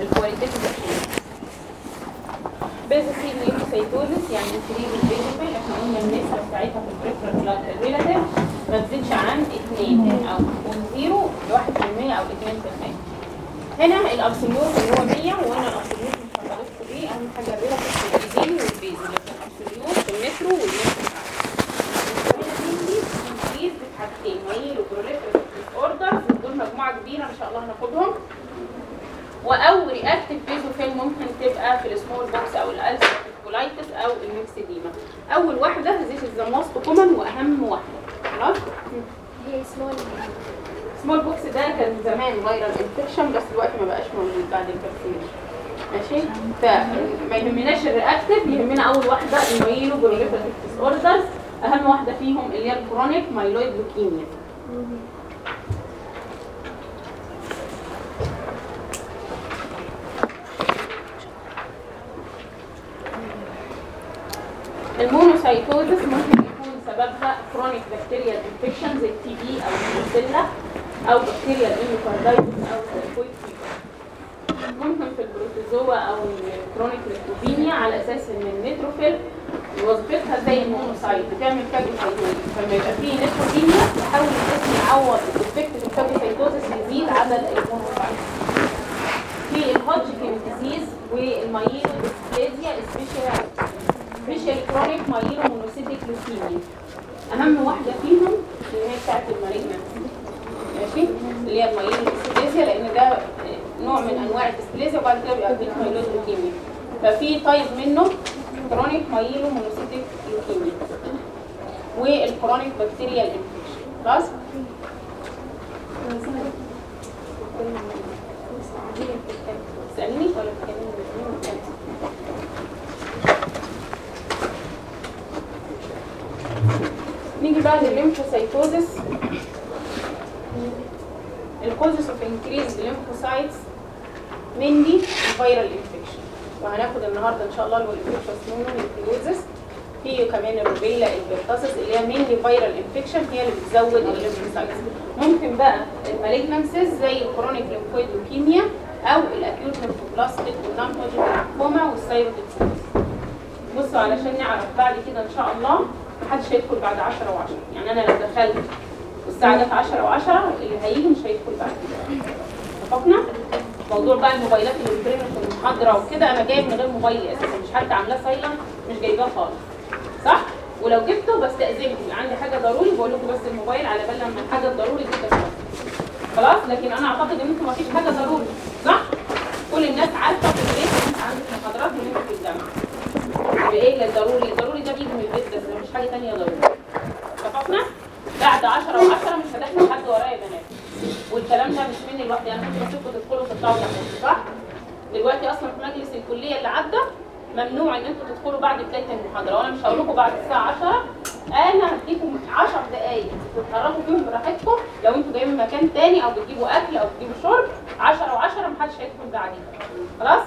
ال qualitative basophil lymphocytosis يعني increase ال basophil إحنا قلنا النسبة بتاعتها في ال peripheral blood relative ما تزيدش عن 2 أو من 0 ل 1% أو 2% هنا ال absolute اللي هو 100 وهنا ال absolute مش هنغلطكم بيه أهم حاجة ال relative في ال eosin وال baso لكن ال absolute في ال neutro وال neutro myeloproliferative disorders دول مجموعة كبيرة إن شاء الله هناخدهم. أو reactive basophil ممكن تبقى في ال smallpox أو ال ulcerative colitis أو ال myxedema أول واحدة is the most common وأهم واحدة خلاص؟ هي small smallpox ده كان زمان viral infection بس دلوقتي ما بقاش موجود بعد ال vaccine. ماشي؟ فما يهمناش ال reactive يهمنا أول واحدة ال myeloproliferative disorders أهم واحدة فيهم اللي هي ال chronic myeloid leukemia ال monocytosis ممكن يكون سببها chronic bacterial زي ال TB أو البروسيلا أو bacterial endocarditis أو fever ممكن في ال protozoa أو ال chronic leukopenia على أساس إن ال neutrophil وظيفتها زي ال monocyte بتعمل phagocytosis فلما يبقى فيه neutropenia يحاول الجسم يعوض ال effect ال phagocytosis يزيد عدد ال monocyte. في ال Hodgkin disease وال myelodysplasia special special chronic myelomonocytic leukemia أهم واحدة فيهم اللي هي بتاعت ال malignancy ماشي؟ اللي هي ال myelodysplasia لأن ده نوع من أنواع ال dysplasia وبعد كده بيبقى فيه myelo لوكيميا ففي طيب منه chronic myelomonocytic leukemia وال chronic bacterial infection خلاص تسألني ولا بتكلمني نيجي بقى للل lymphocytosis ال causes of increase ال lymphocytes mainly viral infection وهناخد النهارده إن شاء الله ال infectious mononucleosis في كمان ال rubella ال pertussis اللي هي mainly viral infection هي اللي بتزود ال lymphocytes ممكن بقى ال malignancies زي ال chronic lymphoid leukemia أو ال acute lymphoblastic وال non-Hodgkin lymphoma بصوا علشان نعرف بعد كده إن شاء الله محدش هيدخل بعد 10 و10 يعني أنا لو دخلت والساعة جت 10 و10 اللي هيجي مش هيدخل بعد كده. اتفقنا؟ موضوع بقى الموبايلات اللي بترن في المحاضرة وكده أنا جاية من غير موبايل أساسا مش حتى عاملاه silent مش جايباه خالص. صح؟ ولو جبته بستأذنكم عندي حاجة ضروري بقول لكم بس الموبايل على بال لما الحاجة الضروري دي خلاص؟ لكن أنا أعتقد إن أنتم مفيش حاجة ضروري. صح؟ كل الناس عارفة في البيت إن أنت عندك محاضرات وان انت في الجامعة. بايه اللي الضروري الضروري ده بيجي من البيت بس مش حاجة ثانية ضروري اتفقنا بعد 10 و10 مش هدخل حد ورايا بنات. والكلام ده مش مني لوحدي. أنا كنت بسيبكم تدخلوا تطلعوا تحت صح؟ دلوقتي أصلا في مجلس الكلية اللي عدى ممنوع إن أنتوا تدخلوا بعد بداية المحاضرة. وأنا مش هقول لكم بعد الساعة 10 أنا هديكم 10 دقائق تتحركوا فيهم براحتكم. لو أنتوا جايين من مكان تاني أو بتجيبوا أكل أو بتجيبوا شرب 10 و10 محدش هيدخل بعدين خلاص؟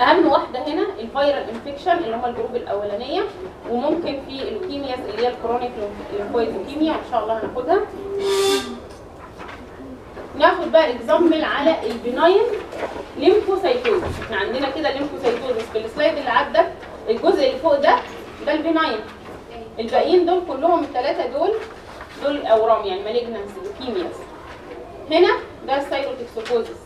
أهم واحدة هنا ال viral infection اللي هم ال group الأولانية وممكن في ال leukemias اللي هي ال chronic lymphoid leukemia إن شاء الله هناخدها. ناخد بقى example على ال benign lymphocytosis إحنا عندنا كده lymphocytosis في ال slide اللي عدى الجزء اللي فوق ده ده ال benign الباقيين دول كلهم الثلاثه دول دول أورام يعني malignant leukemias هنا ده ال thyrotoxicosis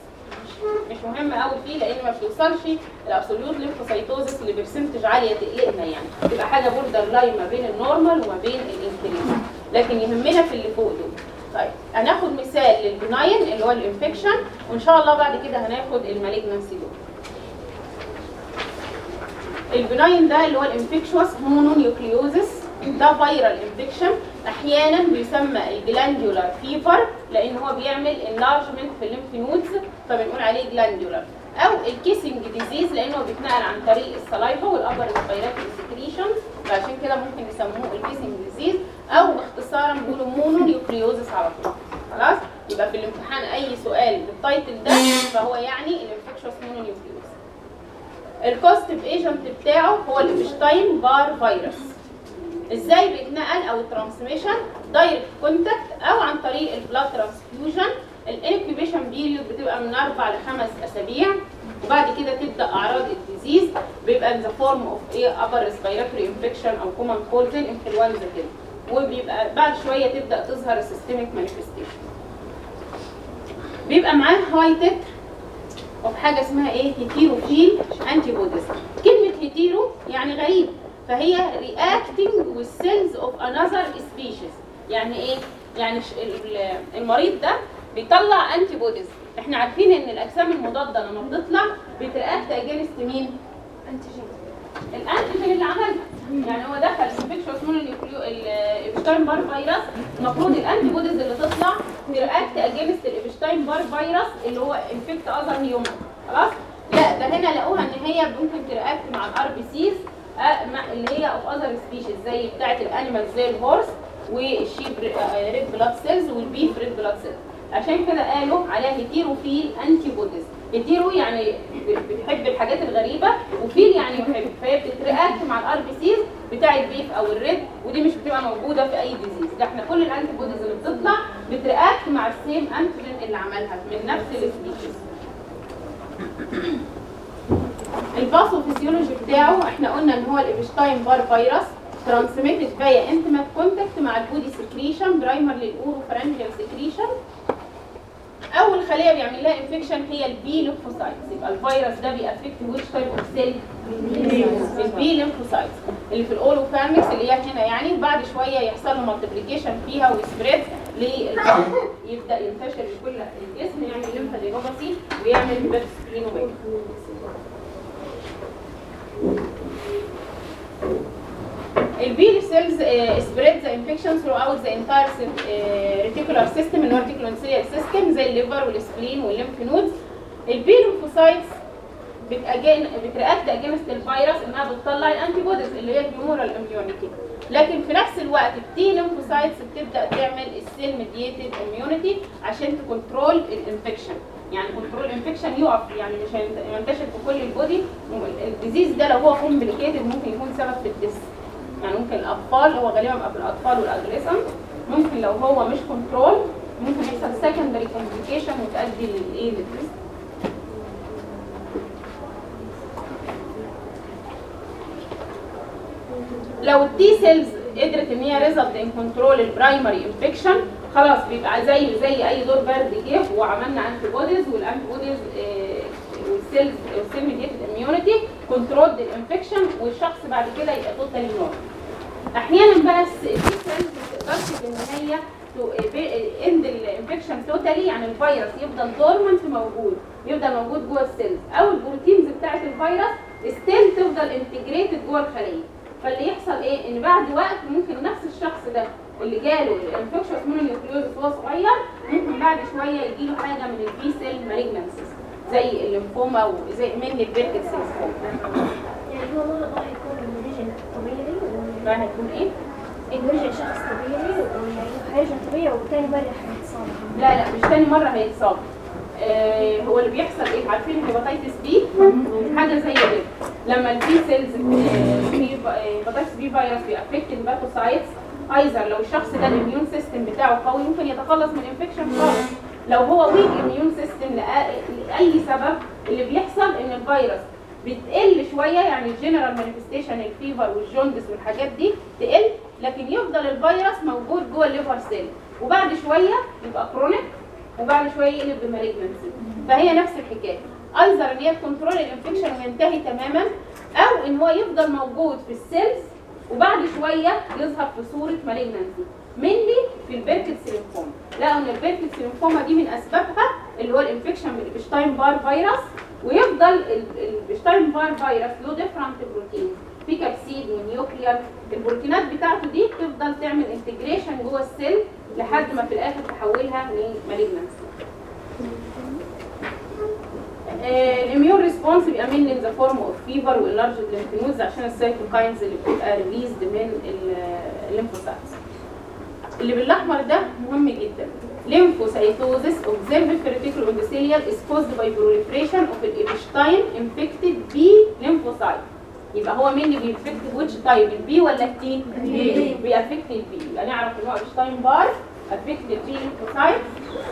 مش مهم قوي فيه لأن ما بتوصلش ال absolute lymphocytosis اللي percentage عالية تقلقنا يعني. تبقى حاجة borderline ما بين ال normal وما بين ال increase لكن يهمنا في اللي فوق دول. طيب هناخد مثال لل benign اللي هو ال infection وإن شاء الله بعد كده هناخد ال malignancy دول. ال benign ده اللي هو ال infectious mononucleosis ده viral infection أحيانا بيسمى ال glandular fever لأن هو بيعمل enlargement في ال lymph nodes فبنقول عليه glandular أو ال kissing disease لأنه بيتنقل عن طريق ال saliva وال upper respiratory secretion فعشان كده ممكن يسموه ال kissing disease أو اختصارا بيقولوا mononucleosis على طول. خلاص؟ يبقى في الامتحان أي سؤال بال title ده فهو يعني ال infectious mononucleosis ال causative agent بتاعه هو ال Epstein-Barr virus إزاي بيتنقل أو ال transmission direct contact أو عن طريق ال blood transfusion ال incubation period بتبقى من أربع لخمس أسابيع. وبعد كده تبدأ أعراض ال disease بيبقى in the form of إيه upper respiratory infection أو cold زي الانفلونزا كده وبيبقى بعد شوية تبدأ تظهر ال systemic manifestation بيبقى معاه high titer وفي حاجة اسمها إيه؟ heterophile antibodies كلمة hetero يعني غريب. فهي reacting with cells of another species. يعني إيه؟ يعني المريض ده بيطلع antibodies إحنا عارفين إن الأجسام المضادة لما بتطلع بت react against مين؟ ال antigen اللي عملها يعني هو دخل infectious mononucleo ال Epstein-Barr virus المفروض ال antibodies اللي تطلع ت react against ال Epstein-Barr virus اللي هو infect other human خلاص؟ لا ده هنا لقوها إن هي ممكن ت react مع ال RBCs اللي هي of other species زي بتاعه ال animal زي ال horse وال sheep red blood cells وال beef red blood cells عشان كده قالوا عليها heterophile antibodies hetero يعني بتحب الحاجات الغريبة و phile يعني يحب فهي بتت react مع ال RBCs بتاع ال beef أو ال red ودي مش بتبقى موجودة في أي disease ده إحنا كل ال antibodies اللي بتطلع بت react مع ال same antigen اللي عملها من نفس ال species ال pathophysiology بتاعه إحنا قلنا إن هو ال Epstein-Barr virus transmitted via intimate contact مع ال body secretion primarily oropharyngeal secretion أول خلية بيعمل لها infection هي ال B lymphocytes يبقى الفيروس ده بي affect which type of cell ال B lymphocytes اللي في ال oropharynx اللي هي هنا يعني بعد شوية يحصل له multiplication فيها و spread يبدأ ينتشر لكل الجسم يعمل lymphadenopathy ويعمل hypersplenomegaly ال B cells uh, spread the infection throughout the entire uh, reticular system اللي هو reticuloendothelial system زي الليفر والسبلين والليمف نودز البي بتأجين بت react against الفيروس انها بتطلع ال antibodies اللي هي ال humoral immunity لكن في نفس الوقت ال T lymphocytes بتبدأ تعمل ال cell mediated immunity عشان ت control ال infection يعني control ال infection يقف يعني مش هينت- ينتشر في كل ال body. ال disease ده لو هو complicated ممكن يكون سبب في ال death يعني ممكن الأطفال هو غالبا بيبقى في الأطفال وال adolescent ممكن لو هو مش control ممكن يحصل secondary complication وتؤدي للايه لل death لو ال T cells قدرت إن هي result in control ال primary infection خلاص بيبقى زي زي أي دور برد جه وعملنا antibodies وال antibodies وال cells وال cell mediated immunity control ال infection والشخص بعد كده يبقى totally normal أحيانا بقى ال T cells ما تقدرش في النهايه end ال infection totally يعني الفيروس يفضل dormant موجود يفضل موجود جوه ال cells أو ال proteins بتاعه الفيروس still تفضل integrated جوه الخلية. فاللي يحصل إيه؟ إن بعد وقت ممكن نفس الشخص ده اللي جاله ال infectious mononucleosis وهو صغير ممكن بعد شوية يجيله حاجة من ال B cell malignancies زي الليمفوما وزي من ال Burkitt cells يعني هو مرة راح يكون لما رجع طبيعي بقى هيكون إيه؟ رجع شخص طبيعي هيرجع طبيعي وتاني مرة حيتصاب لا لا مش تاني مرة هيتصاب. آه هو اللي بيحصل إيه؟ عارفين ال hepatitis B حاجة زي كده. لما ال B cells في hepatitis B virus بي affect ال hepatocytes either لو الشخص ده ال immune system بتاعه قوي ممكن يتخلص من الانفكشن خالص. لو هو weak immune system لأي سبب اللي بيحصل إن الفيروس بتقل شوية يعني ال general manifestation ال fever وال jaundice والحاجات دي تقل لكن يفضل الفيروس موجود جوه ال liver cell وبعد شوية يبقى chronic وبعد شوية يقلب ب malignancy فهي نفس الحكاية. Either ان هي ت control ال infection وينتهي تماما أو إن هو يفضل موجود في ال cells وبعد شوية يظهر في صورة malignancy mainly في ال Burkitt's lymphoma لقوا أن ال Burkitt's lymphoma دي من أسبابها اللي هو ال infection بال Epstein-Barr virus ويفضل ال- ال Epstein-Barr virus له different protein في capsid و nuclear البروتينات بتاعته دي تفضل تعمل integration جوه ال cell لحد ما في الآخر تحولها ل malignancy ال immune response بيبقى in the form of fever و enlarged lymph nodes عشان ال cytokines اللي بتبقى released من ال lymphocytes اللي بالأحمر ده مهم جدا. Lymphocytosis observed reticuloendothelial is caused by proliferation of the Epstein infected B lymphocyte. يبقى هو مين اللي بي infect which type البي ولا التي؟ بيأفكت البي يبقى نعرف ان هو Epstein-Barr affected B lymphocyte وال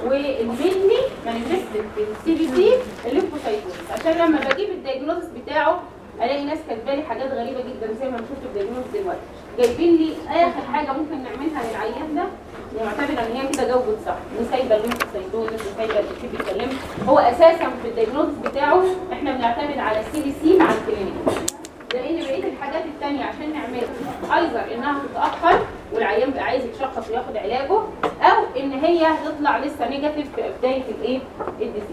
mainly manifested بال CBC ال lymphocytosis عشان لما بجيب ال diagnosis بتاعه ألاقي ناس كاتبة لي حاجات غريبة جدا زي ما هنشوف في ال diagnosis دلوقتي. جايبين لي آخر حاجة ممكن نعملها للعيان ده معتبر إن هي كده جاوبت صح. دي سايبة ال lymphocytosis وسايبه ال atypical lymph هو أساسا في ال diagnosis بتاعه إحنا بنعتمد على ال CBC مع ال clinic. لأن بقية الحاجات التانية عشان نعملها either إنها تتأخر والعيان بقى عايز يتشخص وياخد علاجه أو إن هي تطلع لسه negative في بداية الإيه؟ ال disease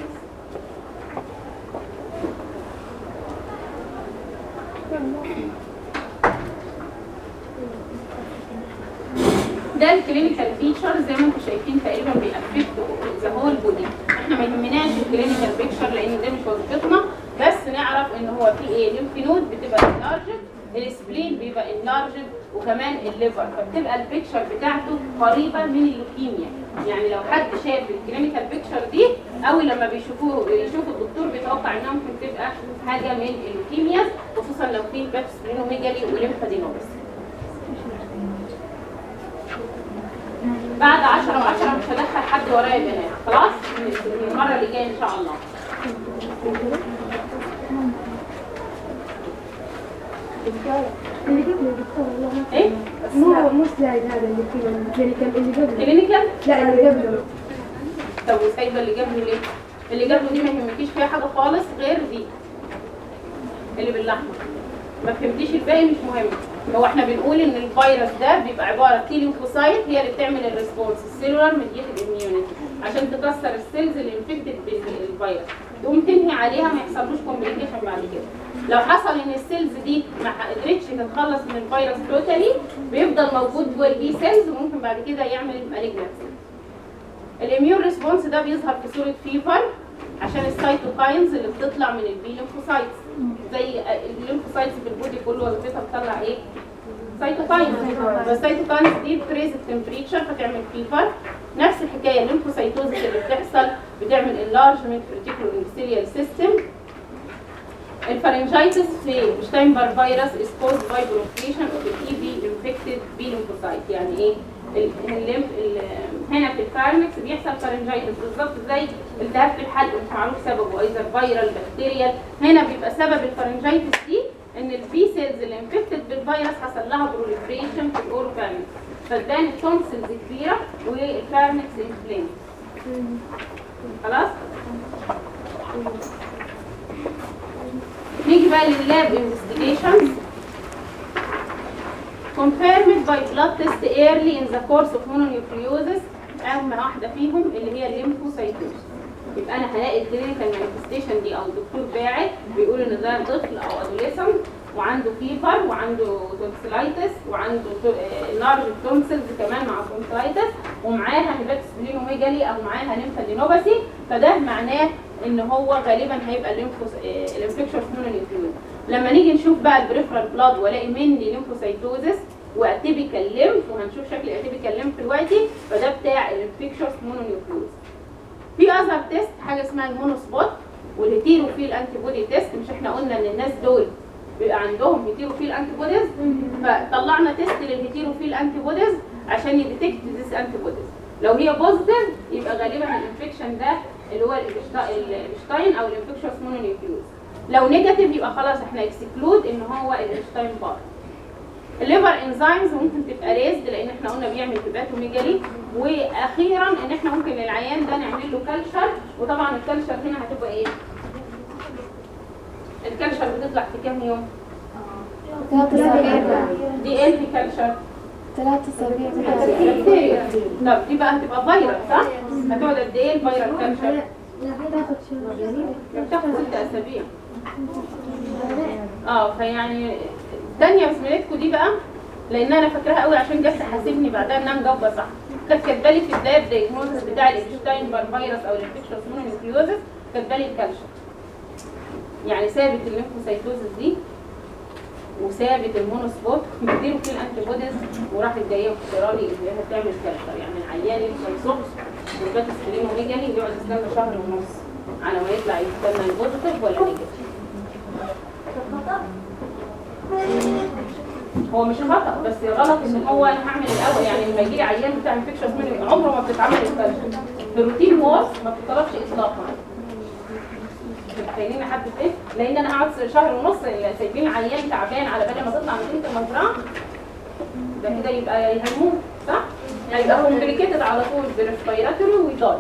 ده ال clinical feature زي ما أنتم شايفين تقريبا بي affect the whole body إحنا ما يهمناش ال clinical picture لأن ده مش وظيفتنا بس نعرف إن هو في إيه lymph node بتبقى enlarged ال spleen بيبقى enlarged وكمان ال liver فبتبقى ال picture بتاعته قريبة من اللوكيميا يعني لو حد شاف ال clinical picture دي أو لما بيشوفوه يشوف الدكتور بيتوقع انها ممكن تبقى حاجة من اللوكيميا خصوصا لو في hepatosplenomegaly و lymphadenopathy بعد 10 و10 مش هدخل حد ورايا بنات. خلاص؟ المرة اللي جاية إن شاء الله. اللي قبله دكتور إيه؟ مو مو slide هذا اللي فيه ال clinical اللي قبله. clinical لا اللي قبله. طب وسايبه اللي جابه ليه؟ اللي جابه دي ما يهمكيش فيها حاجة خالص غير دي. اللي بالاحمر ما فهمتيش الباقي مش مهم. هو إحنا بنقول إن الفيروس ده بيبقى عبارة T lymphocyte هي اللي بتعمل ال response. ال cellular mediated immunity عشان تكسر ال cells اللي infected بالفيروس. تقوم تنهي عليها ما يحصلوش complication بعد كده. لو حصل إن ال cells دي ما قدرتش تتخلص من الفيروس totally بيفضل موجود جوه ال B cells وممكن بعد كده يعمل malignancy ال immune response ده بيظهر في صورة fever عشان ال cytokines اللي بتطلع من ال B lymphocytes. زي ال lymphocytes في ال body كله وظيفتها بتطلع إيه؟ cytokines فال cytokines دي بت raise ال temperature فتعمل fever نفس الحكاية ال lymphocytosis اللي بتحصل بتعمل enlargement في ال reticuloendothelial system ال pharyngitis في Epstein-Barr virus is caused by proliferation of the EB infected B lymphocyte يعني إيه؟ ال- ال lymph ال- هنا في ال pharynx بيحصل pharyngitis بالظبط زي التهاب في الحلق مش معروف سببه either viral bacterial هنا بيبقى سبب ال pharyngitis دي إن ال B cells اللي infected بالفيروس حصل لها proliferation في ال oropharynx فاداني tonsils كبيرة وال pharynx inflamed خلاص؟ نيجي بقى لل lab investigations confirmed by blood test early in the course of mononucleosis أهم واحدة فيهم اللي هي ال lymphocytosis يبقى أنا هلاقي ال clinical manifestation دي أو الدكتور باعت بيقول إن ده طفل أو adolescent وعنده fever وعنده tonsillitis وعنده large tonsils كمان مع tonsillitis ومعاها hepatosplenomegaly أو معاها lymphadenopathy فده معناه إن هو غالبا هيبقى الليمفوس ال infectious mononucleosis لما نيجي نشوف بقى ال peripheral blood وألاقي مني lymphocytosis و atypical lymph وهنشوف شكل ال atypical lymph دلوقتي فده بتاع ال infectious mononucleosis في other test حاجة اسمها ال mono spot وال heterophile antibody test مش إحنا قلنا إن الناس دول بيبقى عندهم heterophile antibodies فطلعنا test لل heterophile antibodies عشان ي detect these antibodies لو هي positive يبقى غالبا ال infection ده اللي هو ال Epstein أو ال infectious mononucleosis لو negative يبقى خلاص إحنا exclude إن هو ال Epstein-Barr. ال liver enzymes ممكن تبقى raised لأن إحنا قلنا بيعمل hepatomegaly وأخيرا إن إحنا ممكن للعيان ده نعمل له culture وطبعا ال culture هنا هتبقى إيه؟ ال culture بتطلع في كام يوم؟ دي إيه في كلشر ثلاثة أسابيع بكتيريا طب دي بقى هتبقى فيروس صح؟ هتقعد قد إيه ال virus culture لا شهر. بتاخد ست أسابيع. آه فيعني تانية بسملتكم دي بقى لأن أنا فاكراها قوي عشان جت تحاسبني بعدها إنها مجاوبه صح؟ كانت كاتبة لي في بداية الدايجنوزس بتاع الابشتاين بار فيروس أو الانفكشوس مونونيوكليوزس كاتبة لي الكالشر يعني ثابت الليمفوسايتوزس دي وثابت المونوسبوت بيديله فيه الانتي بوديز وراحت جاية وخسرالي اللي هي هتعمل كالشر يعني العيان يمشي ما يصبش وجات سكرينوميجالي يقعد يستنى شهر ونص على ما يطلع يستنى البوزيتيف ولا نيجاتيف هو مش خطأ بس غلط إن هو أنا هعمل الأول. يعني لما يجي لي عيان بتاع انفكشن منه عمره ما بتتعمل الكالشن الروتين وورس ما بتطلبش اطلاقا. متخيلين حد إيه لأن أنا قعدت شهر ونص سايبين عيان تعبان على بال ما تطلع نتيجه المزرعة. ده كده يبقى يهموه صح؟ هيبقى كومبليكيتد على طول بريسبيراتوري ويضايق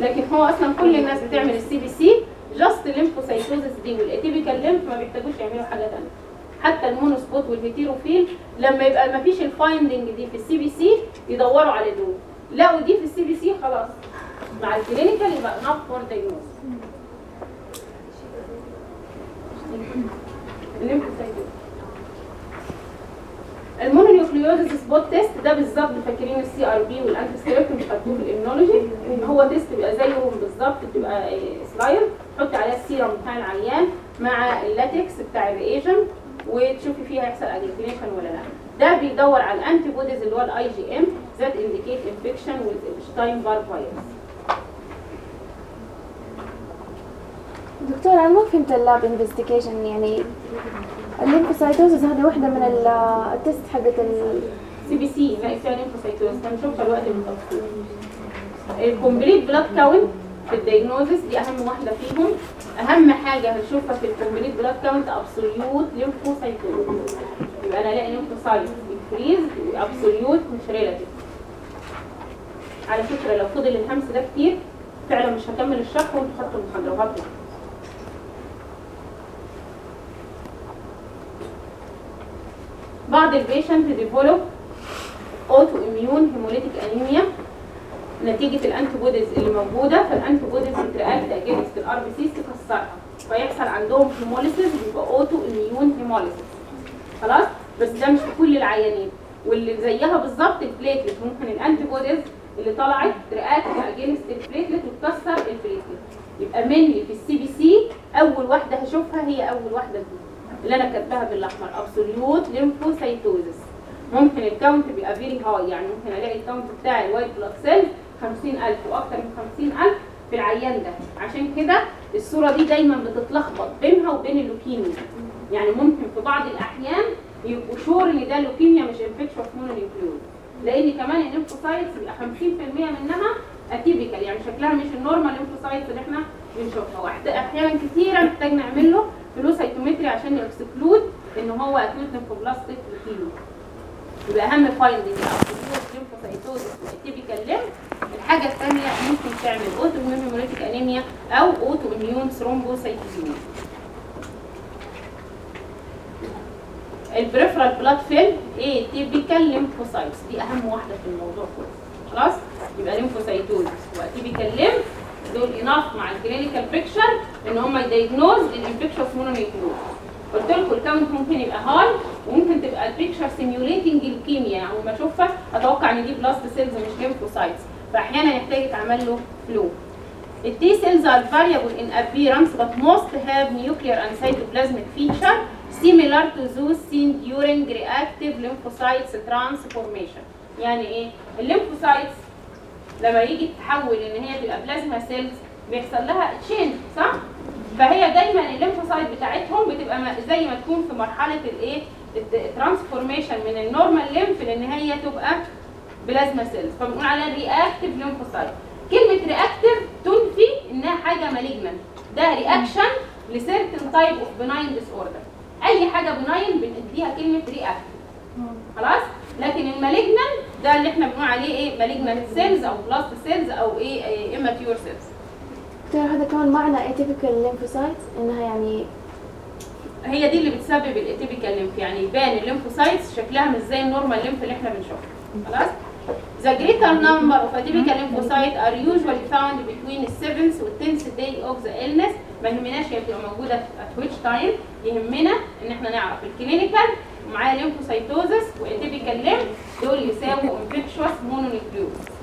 لكن هو أصلا كل الناس بتعمل ال CBC just ال lymphocytosis دي. وال atypical lymph ما بيحتاجوش يعملوا حاجة ثانية حتى ال monospot وال heterophile لما يبقى ما فيش ال finding دي في ال CBC يدوروا على دول. لقوا دي في ال CBC خلاص. مع ال clinical يبقى enough for diagnose ال mononucleosis spot test ده بالظبط فاكرين ال CRP والانتي ستيرويد مش خدتوه في ال immunology هو test بيبقى زيهم بالظبط بتبقى slide تحط عليها السيرم بتاع العيان مع اللاتكس بتاع ال reagent وتشوفي فيها هيحصل agglutination ولا لا. ده بيدور على ال antibodies اللي هو ال IgM that indicate infection with Epstein-Barr virus دكتور أنا ما فهمت ال lab investigation يعني ال lymphocytosis هذه واحدة من ال- ال test حقت ال CBC لا فيها lymphocytosis هنشوفها الوقت بالتفصيل ال complete blood count في ال diagnosis دي أهم واحدة فيهم. أهم حاجة هنشوفها في ال complete blood count absolute lymphocytosis يبقى أنا ألاقي lymphocyte increase و absolute مش relative على فكرة لو فضل الهمس ده كتير فعلا مش هكمل الشرح وأنتوا خدتوا وهطلع بعض ال patient develop autoimmune hemolytic anemia نتيجة ال antibodies اللي موجودة فال antibodies بت react against ال RBCs تكسرها. فيحصل عندهم hemolysis بيبقى autoimmune hemolysis خلاص؟ بس ده مش في كل العيانين. واللي زيها بالظبط ال platelet ممكن ال antibodies اللي طلعت ت react against ال platelet وتكسر ال platelet يبقى مني في ال CBC أول واحدة هشوفها هي أول واحدة دي اللي أنا كاتباها بالأحمر. absolute lymphocytosis ممكن ال count بيبقى very high يعني ممكن ألاقي ال count بتاع ال white blood cell 50000 وأكتر من 50000 في العيان ده. عشان كده الصورة دي دايما بتتلخبط بينها وبين اللوكيميا. يعني ممكن في بعض الأحيان يبقوا sure إن ده لوكيميا مش infectious mononucleosis لأن كمان ال lymphocytes بيبقى 50% منها atypical يعني شكلها مش ال normal lymphocytes اللي إحنا بنشوفها. أحيانا كتيرة محتاج نعمل له flow cytometry عشان ي exclude إن هو acute lymphoblastic leukemia يبقى أهم finding الحاجة الثانية ممكن تعمل autoimmune hemolytic anemia أو autoimmune thrombocytopenia ال peripheral blood film atypical lymphocytes دي أهم واحدة في الموضوع كله. خلاص؟ يبقى lymphocytosis و atypical lymph دول enough مع ال clinical picture إن هم ي diagnose ال infectious mononucleosis قلت لكم ال count ممكن يبقى high وممكن تبقى ال picture simulating ال leukemia يعني لما أشوفها أتوقع إن دي blast cells مش lymphocytes فأحيانا يحتاج يتعمل له flow T cells are variable in appearance but most have nuclear and cytoplasmic feature similar to those seen during reactive lymphocytes transformation. يعني إيه؟ ال lymphocytes لما يجي تتحول إن هي تبقى plasma cells بيحصل لها change صح؟ فهي دايما ال lymphocyte بتاعتهم بتبقى زي ما تكون في مرحلة الايه؟ ال transformation من ال normal lymph لأن هي تبقى plasma cells فبنقول عليها reactive lymphocyte كلمة reactive تنفي إنها حاجة malignant ده reaction ل certain type of benign disorder أي حاجة benign بنديها كلمة reactive خلاص؟ لكن ال malignant ده اللي إحنا بنقول عليه إيه؟ malignant cells أو blast cells أو إيه؟ immature cells دكتور هذا كمان معنى atypical lymphocytes إنها يعني هي دي اللي بتسبب ال atypical lymph يعني يبان ال lymphocytes شكلها مش زي ال normal lymph اللي إحنا بنشوفها خلاص؟ The greater number of atypical lymphocytes are usually found between the 7th وال 10th day of the illness. ما يهمناش هي بتبقى موجودة at which time. يهمنا إن إحنا نعرف ال clinical ومعايا lymphocytosis و atypical lymph دول يساووا infectious mononucleosis.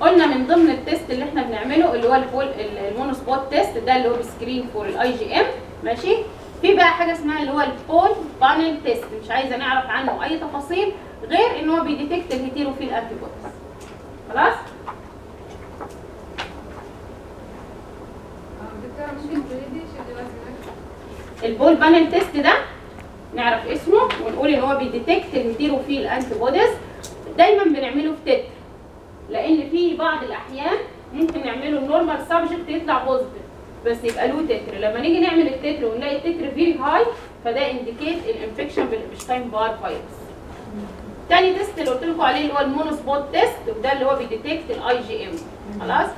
قلنا من ضمن ال test اللي إحنا بنعمله اللي هو ال Paul ال mono spot test ده اللي هو ب screen for ال IgM ماشي؟ في بقى حاجة اسمها اللي هو ال Paul-Bunnell test مش عايزة نعرف عنه أي تفاصيل غير إن هو بي detect ال heterophile antibodies خلاص؟ ال Paul-Bunnell test ده نعرف اسمه ونقول إن هو بي detect ال heterophile antibodies دايما بنعمله في titer لأن في بعض الاحيان ممكن نعمله ال normal subject يطلع positive بس يبقى له titer. لما نيجي نعمل ال titer ونلاقي ال titer very high فده indicate ال infection بال Epstein-Barr virus تاني test اللي قلت لكم عليه اللي هو ال mono spot test وده اللي هو بي detect ال IgM خلاص؟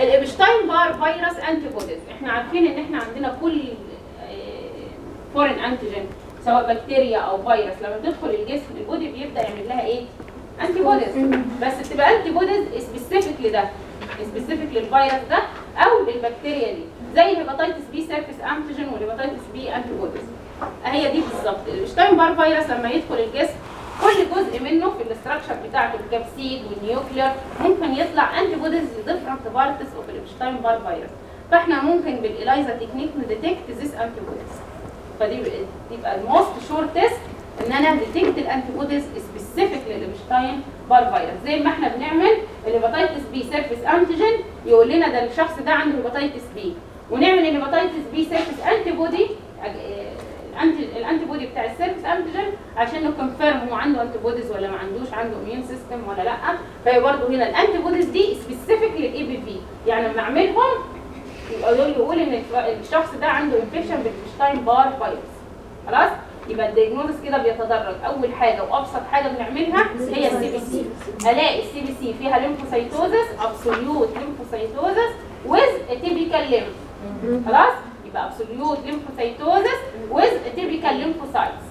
ال Epstein-Barr virus antibodies إحنا عارفين ان إحنا عندنا كل foreign antigen سواء بكتيريا أو فيروس لما بتدخل الجسم ال body بيبدأ يعمل لها إيه؟ antibodies بس تبقى antibodies specific لده specific للفيروس ده أو للبكتيريا دي زي ال hepatitis B surface antigen وال hepatitis B antibodies هي دي بالظبط. ال Epstein-Barr virus لما يدخل الجسم كل جزء منه في ال structure بتاعته ال capsid وال nuclear ممكن يطلع antibodies different parts of ال Epstein-Barr virus فإحنا ممكن بال ELISA technique ن detect these antibodies فدي تبقى ال most sure test إن أنا detect ال antibodies specific لل Epstein Barr virus زي ما إحنا بنعمل ال hepatitis B surface antigen يقول لنا ده الشخص ده عنده hepatitis B ونعمل ال hepatitis B surface antibody ال antibody بتاع ال surface antigen عشان ن confirm هو عنده antibodies ولا ما عندوش عنده immune system ولا لأ. فهي برضه هنا ال antibodies دي specific لل EBV يعني لما أعملهم يبقى دول يقول إن الشخص ده عنده infection بال Epstein-Barr virus خلاص؟ يبقى ال diagnosis كده بيتدرج. أول حاجة وأبسط حاجة بنعملها هي ال CBC الاقي ال CBC فيها lymphocytosis absolute lymphocytosis with atypical lymph خلاص؟ يبقى absolute lymphocytosis with atypical lymphocytes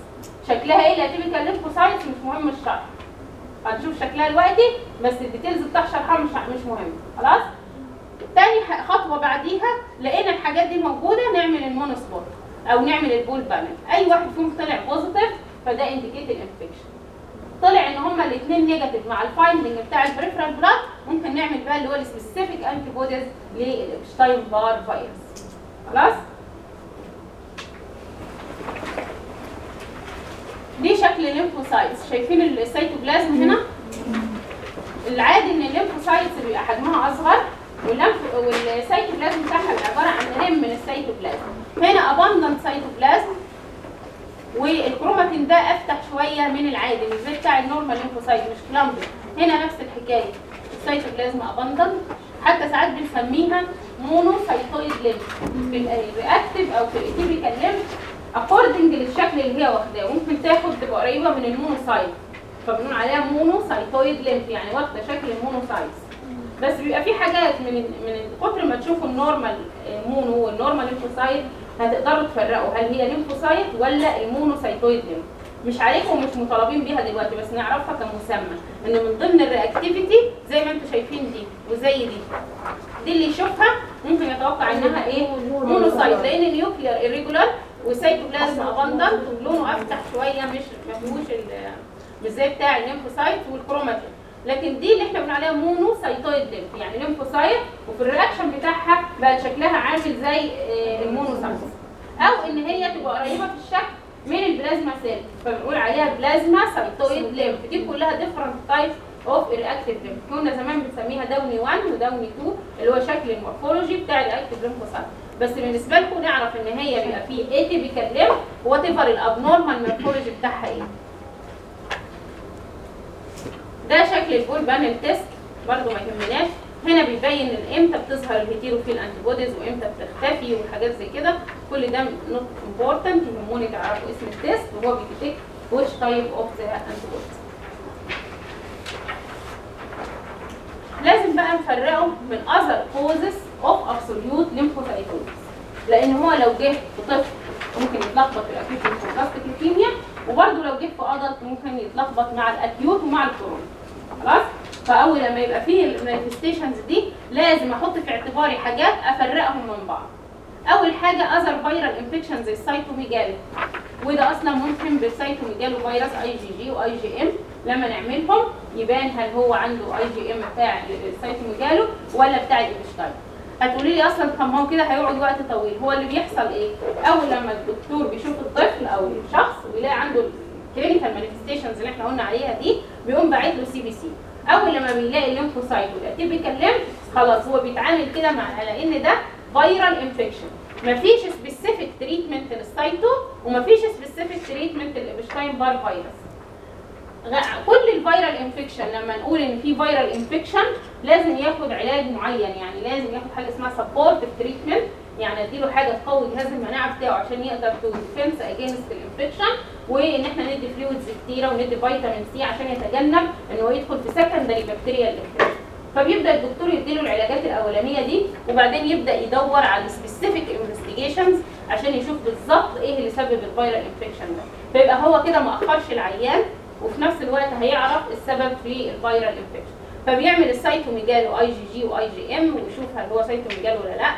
شكلها إيه ال atypical lymphocytes مش مهم الشرح. هنشوف شكلها دلوقتي بس ال details بتاع شرحها مش مش مهم. خلاص؟ تاني خطوة بعديها لقينا الحاجات دي موجودة نعمل ال mono spot أو نعمل ال Paul-Bunnell أي واحد فيهم طلع positive فده indicate ال infection طلع إن هما الاثنين negative مع ال finding بتاع ال peripheral blood ممكن نعمل بقى اللي هو ال specific antibodies لل Epstein-Barr virus. خلاص؟ دي شكل ال lymphocytes شايفين السيتوبلازم هنا؟ العادي إن ال lymphocytes بيبقى حجمها أصغر. وال lymph وال cytoplasm بتاعها عبارة عن rim من السيتوبلازم هنا abundant cytoplasm وال chromatin ده أفتح شوية من العادي مش زي بتاع ال normal lymphocyte مش clumped هنا نفس الحكاية ال cytoplasm abundant حتى ساعات بنسميها monocytoid lymph في ال reactive أو في ال atypical lymph according للشكل اللي هي واخداه. ممكن تاخد تبقى قريبة من ال monocyte فبنقول عليها monocytoid lymph يعني واخدة شكل ال monocytes بس بيبقى في حاجات من من كتر ما تشوفوا ال normal mono وال normal lymphocyte هتقدروا تفرقوا. هل هي lymphocyte ولا ال monocytoid lymph مش عليكم مش مطالبين بيها دلوقتي بس نعرفها كمسمى إن من ضمن ال reactivity زي ما أنتم شايفين دي وزي دي دي اللي يشوفها ممكن يتوقع إنها إيه؟ monocyte لأن ال nuclear irregular وال cytoplasm abundant ولونه أفتح شوية مش ما فيهوش مش زي بتاع ال lymphocyte وال chromatin لكن دي اللي إحنا بنقول عليها monocytoid lymph يعني lymphocyte وفي ال reaction بتاعها بقت شكلها عامل زي ال monocyte أو إن هي تبقى قريبة في الشكل من ال plasma cell فبنقول عليها plasmacytoid lymph دي كلها different types of reactive lymph كنا زمان بنسميها Downey 1 و Downey 2 اللي هو شكل ال morphology بتاع ال reactive lymphocyte بس بالنسبة لكم نعرف إن هي بيبقى فيه atypical lymph whatever ال abnormal morphology بتاعها إيه. ده شكل ال Paul-Bunnell test برضو ما يهمناش. هنا بيبين إمتى بتظهر ال heterophile antibodies وإمتى بتختفي وحاجات زي كده. كل ده not important يهموني تعرفوا اسم ال test وهو بي detect which type of the antibodies. لازم بقى نفرقه من other causes of absolute lymphocytosis. لأن هو لو جه في طفل ممكن يتلخبط في ال acute lymphoblastic وبرده لو جه في adult ممكن يتلخبط مع ال acute ومع ال chronic خلاص؟ فأول لما يبقى فيه ال manifestations دي لازم أحط في اعتباري حاجات أفرقهم من بعض. أول حاجة other viral infection زي وده أصلا ممكن بال cytomegalovirus IgG و IgM لما نعملهم يبان هل هو عنده IgM بتاع ال cytomegalo ولا بتاع ال Epstein هتقولي لي أصلا طب ما هو كده هيقعد وقت طويل. هو اللي بيحصل إيه؟ أول لما الدكتور بيشوف الطفل أو الشخص ويلاقي عنده ال clinical manifestations اللي إحنا قلنا عليها دي بيقوم باعت له CBC أول لما بيلاقي ال lymphocyte وال atypical lymph خلاص هو بيتعامل كده مع على إن ده viral infection مفيش specific treatment لل cyto ومفيش specific treatment لل Epstein-Barr virus. كل ال viral infection لما نقول إن في viral infection لازم ياخد علاج معين يعني لازم ياخد حاجة اسمها support treatment يعني اديله حاجة تقوي جهاز المناعة بتاعه عشان يقدر to defense against ال infection وإن إحنا ندي fluids كتيرة وندي vitamin C عشان يتجنب إن هو يدخل في secondary bacterial infection فبيبدأ الدكتور يديله العلاجات الأولانية دي وبعدين يبدأ يدور على specific investigations عشان يشوف بالظبط إيه اللي سبب ال viral infection ده. فيبقى هو كده ما أخرش العيان وفي نفس الوقت هيعرف السبب في ال viral infection فبيعمل ال cytomegalo IgG و IgM ويشوف هل هو cytomegalo ولا لأ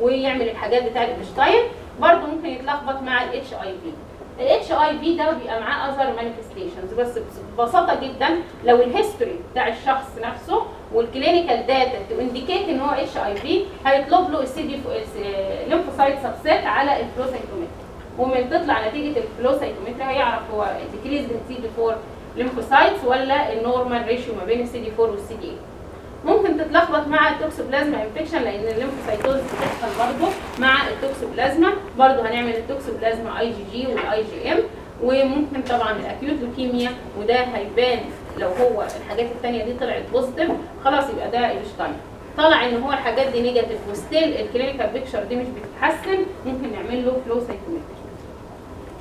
ويعمل الحاجات بتاع ال Epstein برضه ممكن يتلخبط مع الاتش اي في الاتش اي في ده بيبقى معاه other manifestations بس ببساطة جدا لو ال history بتاع الشخص نفسه وال clinical data to indicate إن هو HIV هيطلب له السي دي ال lymphocyte subset على ال flow cytometry ومن تطلع نتيجة ال flow cytometry هيعرف هو decrease CD 4 lymphocytes ولا ال normal ratio ما بين السي دي 4 والسي دي 8 ممكن تتلخبط مع ال toxoplasma infection لأن ال lymphocytosis بتحصل برضه مع التوكسوبلازما. برضه هنعمل ال toxoplasma IgG وال IgM وممكن طبعا ال acute leukemia وده هيبان لو هو الحاجات الثانية دي طلعت positive خلاص يبقى ده Epstein طلع إن هو الحاجات دي negative و still ال clinical picture دي مش بتتحسن ممكن نعمل له flow cytometry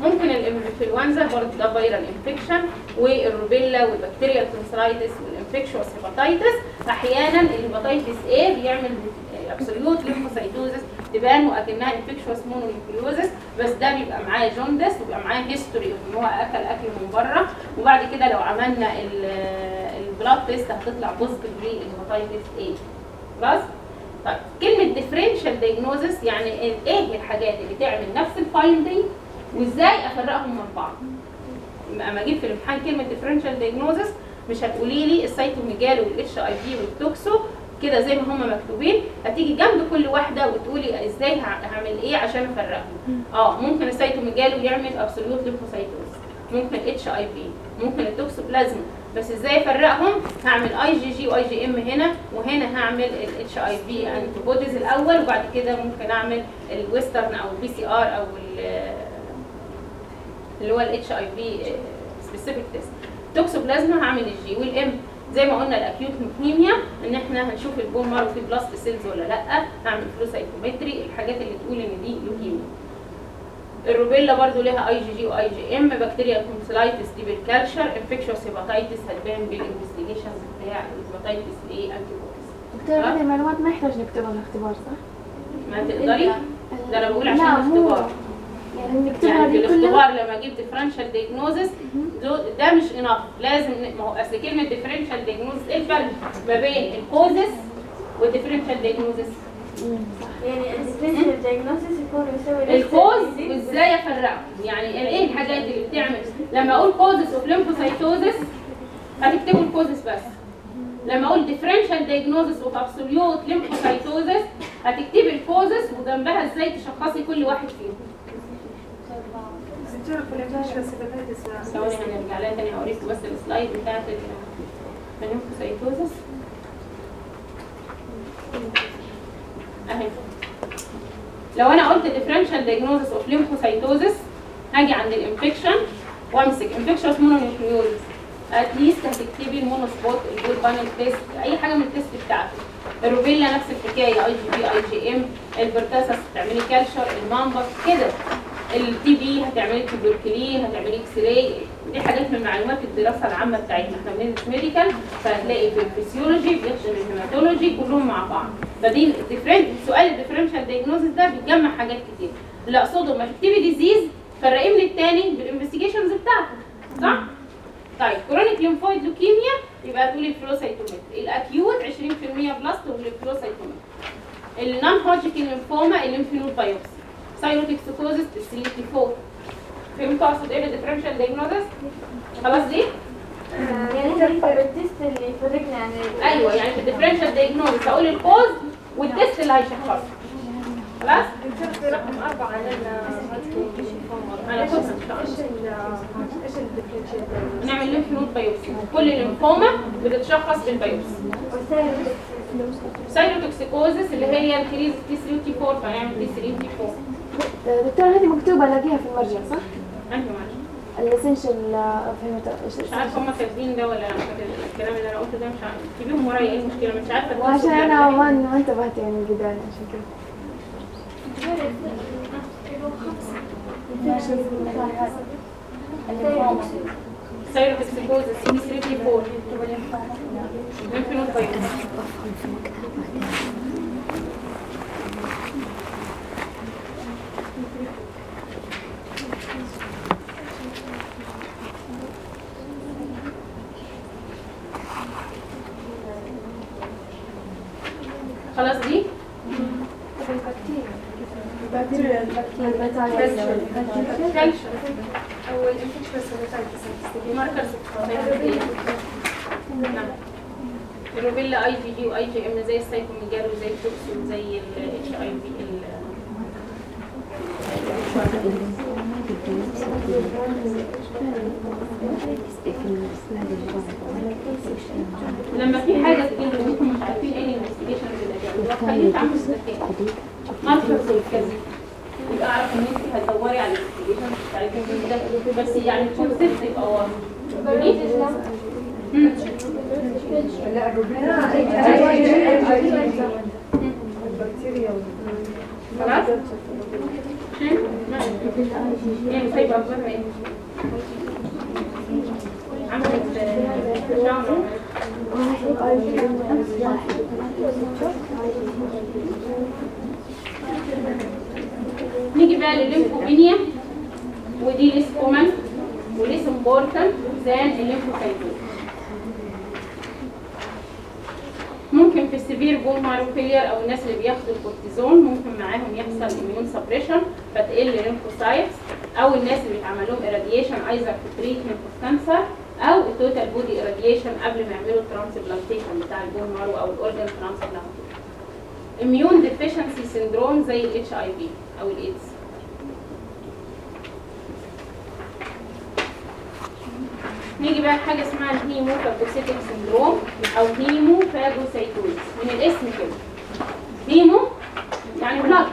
ممكن الإنفلونزا برضه ده viral infection وال rubella وال bacterial tonsillitis وال infectious hepatitis أحيانا ال hepatitis A بيعمل absolute lymphocytosis تبان وأكنها infectious mononucleosis بس ده بيبقى معاه jaundice وبيبقى معاه history إن هو أكل أكل من بره. وبعد كده لو عملنا ال blood test هتطلع positive لل hepatitis A. بس؟ طيب كلمة differential diagnosis يعني إيه الحاجات اللي تعمل نفس ال finding وازاي افرقهم من بعض؟ اما أجيب في الامتحان كلمة differential diagnosis مش هتقولي لي ال cytomegalo وال HIV وال toxo كده زي ما هم مكتوبين هتيجي جنب كل واحدة وتقولي إزاي هعمل إيه عشان افرقهم؟ آه ممكن ال cytomegalo يعمل absolute lymphocytosis ممكن HIV ممكن التوكسوبلازما بس إزاي افرقهم؟ هعمل IgG و IgM هنا وهنا هعمل ال HIV antibodies الأول وبعد كده ممكن أعمل ال Western أو ال PCR أو اللي هو ال HIV specific test toxoplasma هعمل ال G وال M زي ما قلنا ال acute leukemia إن إحنا هنشوف ال bone marrow فيه blast cells ولا لأ هعمل flow cytometry الحاجات اللي تقول إن دي لوكيميا ال rubella برضو لها IgG و IgM bacterial tonsillitis دي بال culture infectious hepatitis هتبان بال investigations بتاع ال hepatitis إيه انتي دكتور هذه المعلومات ما يحتاج نكتبها في الاختبار صح؟ ما تقدري؟ ده أنا بقول عشان الاختبار. يعني نكتبها يعني في الاختبار لما أجيب differential diagnosis ده مش enough لازم ما هو أصل كلمة differential diagnosis إيه الفرق ما بين ال causes وال differential diagnosis يعني ال differential يكون ال cause وإزاي أفرقهم؟ يعني إيه الحاجات اللي بتعمل؟ لما أقول causes of lymphocytosis هتكتبوا ال causes بس. لما أقول differential diagnosis of absolute lymphocytosis هتكتبي ال causes وجنبها إزاي تشخصي كل واحد فيهم. لو أنا قلت differential diagnosis of lymphocytosis هاجي عند ال infection وأمسك. infectious mononucleosis. at least هتكتبي ال monospot ال Paul-Bunnell test أي حاجة من ال test بتاعته ال rubella نفس الحكاية IgG IgM ال pertussis هتعملي culture ال mumps كده. ال TB هتعملي tuberculin هتعملي X-ray دي حاجات من معلومات الدراسة العامة بتاعتنا. إحنا بندرس medical فهتلاقي في الفسيولوجي بيخدم ال hematology كلهم مع بعض. فدي ال different سؤال ال differential diagnosis ده بيجمع حاجات كتير. اللي اقصده لما تكتبي disease فرقيه من التاني بال investigations بتاعته صح؟ طيب chronic lymphoid leukemia يبقى هتقولي ال flow cytometry ال acute 20% blast تقولي الفلوسايتومتري النون هوجكن ليمفوما الليمفينود بايوبسي سايروتكسيكوزس بالسي تي 4 فهمتوا اقصد إيه بال differential diagnosis؟ خلاص دي؟ يعني تكتب ال test اللي يفرقنا عن ال- أيوه يعني في ال differential diagnosis هقول ال cause وال test اللي هيشخصه خلاص رقم أربعة لنا أنا كنت ان شاء إيش الله ال إيش ال differentiate نعمل lymph node biopsy كل الليمفوما بتتشخص بال biopsy thyrotoxicosis اللي هي increase T3 و T4 فنعمل T3 و T4 دكتور هذه مكتوبة ألاقيها في المرجع صح؟ انهي معلش ال essential فهمت. إيش مش عارفة هم كاتبين ده ولا الكلام اللي أنا قلته ده مش عارفة. تجيبهم ورايا إيه المشكلة؟ مش عارفة وعشان أنا. ما ما انتبهت يعني من البداية عشان T3 و T4 lymph node خلاص دي؟ culture أو ال infection hepatitis markers ال rubella IgG و IgM زي ال cytomegalo وزي ال toxo وزي ال HIV لما في حاجة وأنتم مش عارفين إيه الانفستيجيشن اللي خليه تعمل ذكاء ماركرز والكذب يبقى أعرف إن انت هتدوري على الانفستيجيشن بتاعتك ده بس يعني الكونسيبت يبقى واضح مم. خلاص؟ شايف؟ نيجي بقى للل lymphopenia ودي less common و less important than ال lymphocytosis. ممكن في ال severe bone marrow failure أو الناس اللي بياخدوا الكورتيزون ممكن معاهم يحصل immune suppression فتقل ال lymphocytes أو الناس اللي بيتعمل لهم irradiation either في treatment of cancer أو ال total body irradiation قبل ما يعملوا ال transplantation بتاع ال bone marrow أو ال organ transplantation immune deficiency syndrome زي ال HIV أو الايدز نيجي بقى لحاجة اسمها ال hemophagocytic syndrome أو hemophagocytosis من الاسم كده. hemo يعني blood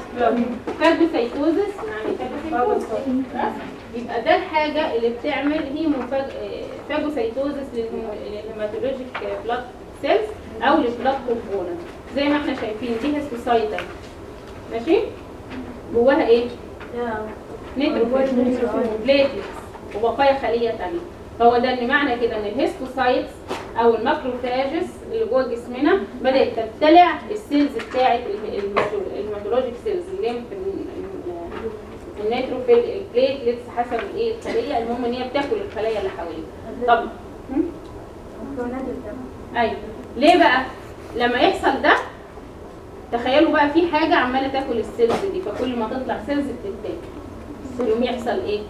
phagocytosis يعني phagocytosis؟ يبقى ده الحاجة اللي بتعمل hemophagocytosis لل hematologic blood cells أو لل blood component زي ما إحنا شايفين دي histiocyte. ماشي؟ جواها إيه؟ neutrophil platelets وبقايا خلية ثانية فهو ده ان معنى كده إن ال histiocytes أو ال macrophages اللي جوه جسمنا بدأت تبتلع ال cells بتاعه ال hematologic cells اللي هي في ال neutrophil ال platelets حسب الايه الخلية المهم إن هي بتاكل الخلايا اللي حواليها طب؟ أيوه. ليه بقى؟ لما يحصل ده تخيلوا بقى في حاجة عمالة تاكل ال cells دي فكل ما تطلع cells بتتاكل يقوم يحصل إيه؟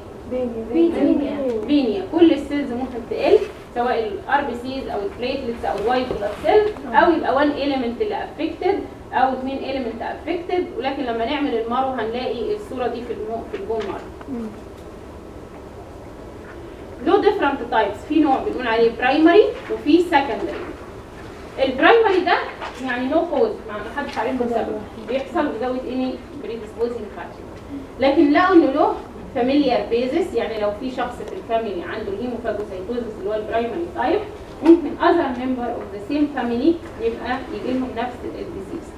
penia. كل ال cells ممكن تقل سواء ال RBCs أو ال platelets أو ال white blood cell أو يبقى 1 element اللي affected أو 2 element affected ولكن لما نعمل ال marrow هنلاقي الصورة دي في ال mo في ال bone marrow له different types في نوع بنقول عليه primary وفي secondary ال primary ده يعني no cause ما حدش عارف له سبب بيحصل without any predisposing factor. لكن لقوا إنه له familial basis يعني لو في شخص في ال family عنده ال hemophagocytosis اللي هو ال primary type ممكن other member of the same family يبقى يجي لهم نفس ال disease.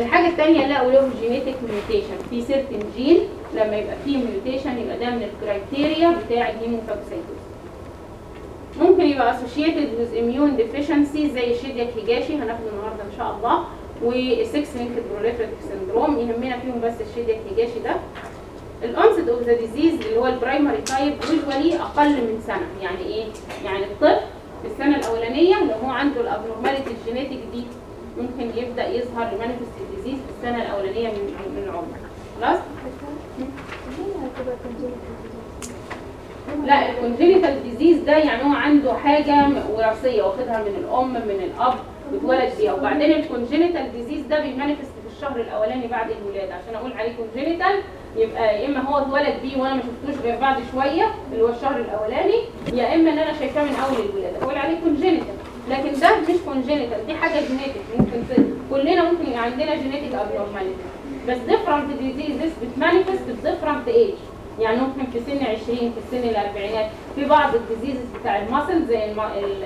الحاجة الثانية لقوا له genetic mutation في certain gene لما يبقى فيه mutation يبقى ده من ال criteria بتاع ال hemophagocytosis ممكن يبقى associated with immune deficiency زي ال Chediak-Higashi هناخده النهارده إن شاء الله وال sex linked proliferative syndrome يهمنا فيهم بس ال Chediak-Higashi ده. ال onset of the disease اللي هو ال primary type usually أقل من سنة. يعني إيه؟ يعني الطفل في السنة الأولانية لو هو عنده ال abnormality ال genetic دي ممكن يبدأ يظهر ل manifest ال disease في السنة الأولانية من من العمر خلاص؟ لا ال congenital disease ده يعني هو عنده حاجة وراثية واخدها من الأم من الأب واتولد بيها. وبعدين ال congenital disease ده بي manifest الشهر الأولاني بعد الولادة. عشان أقول عليه congenital يبقى يا إما هو اتولد بيه وأنا ما شفتوش غير بعد شوية اللي هو الشهر الأولاني يا إما إن أنا شايفاه من أول الولادة. أقول عليه congenital لكن ده مش congenital دي حاجة genetic ممكن. كلنا ممكن عندنا genetic abnormality بس different diseases بت manifest ب different age يعني ممكن في سن 20 في سن الأربعينات في بعض ال diseases بتاع ال muscle زي الم... ال...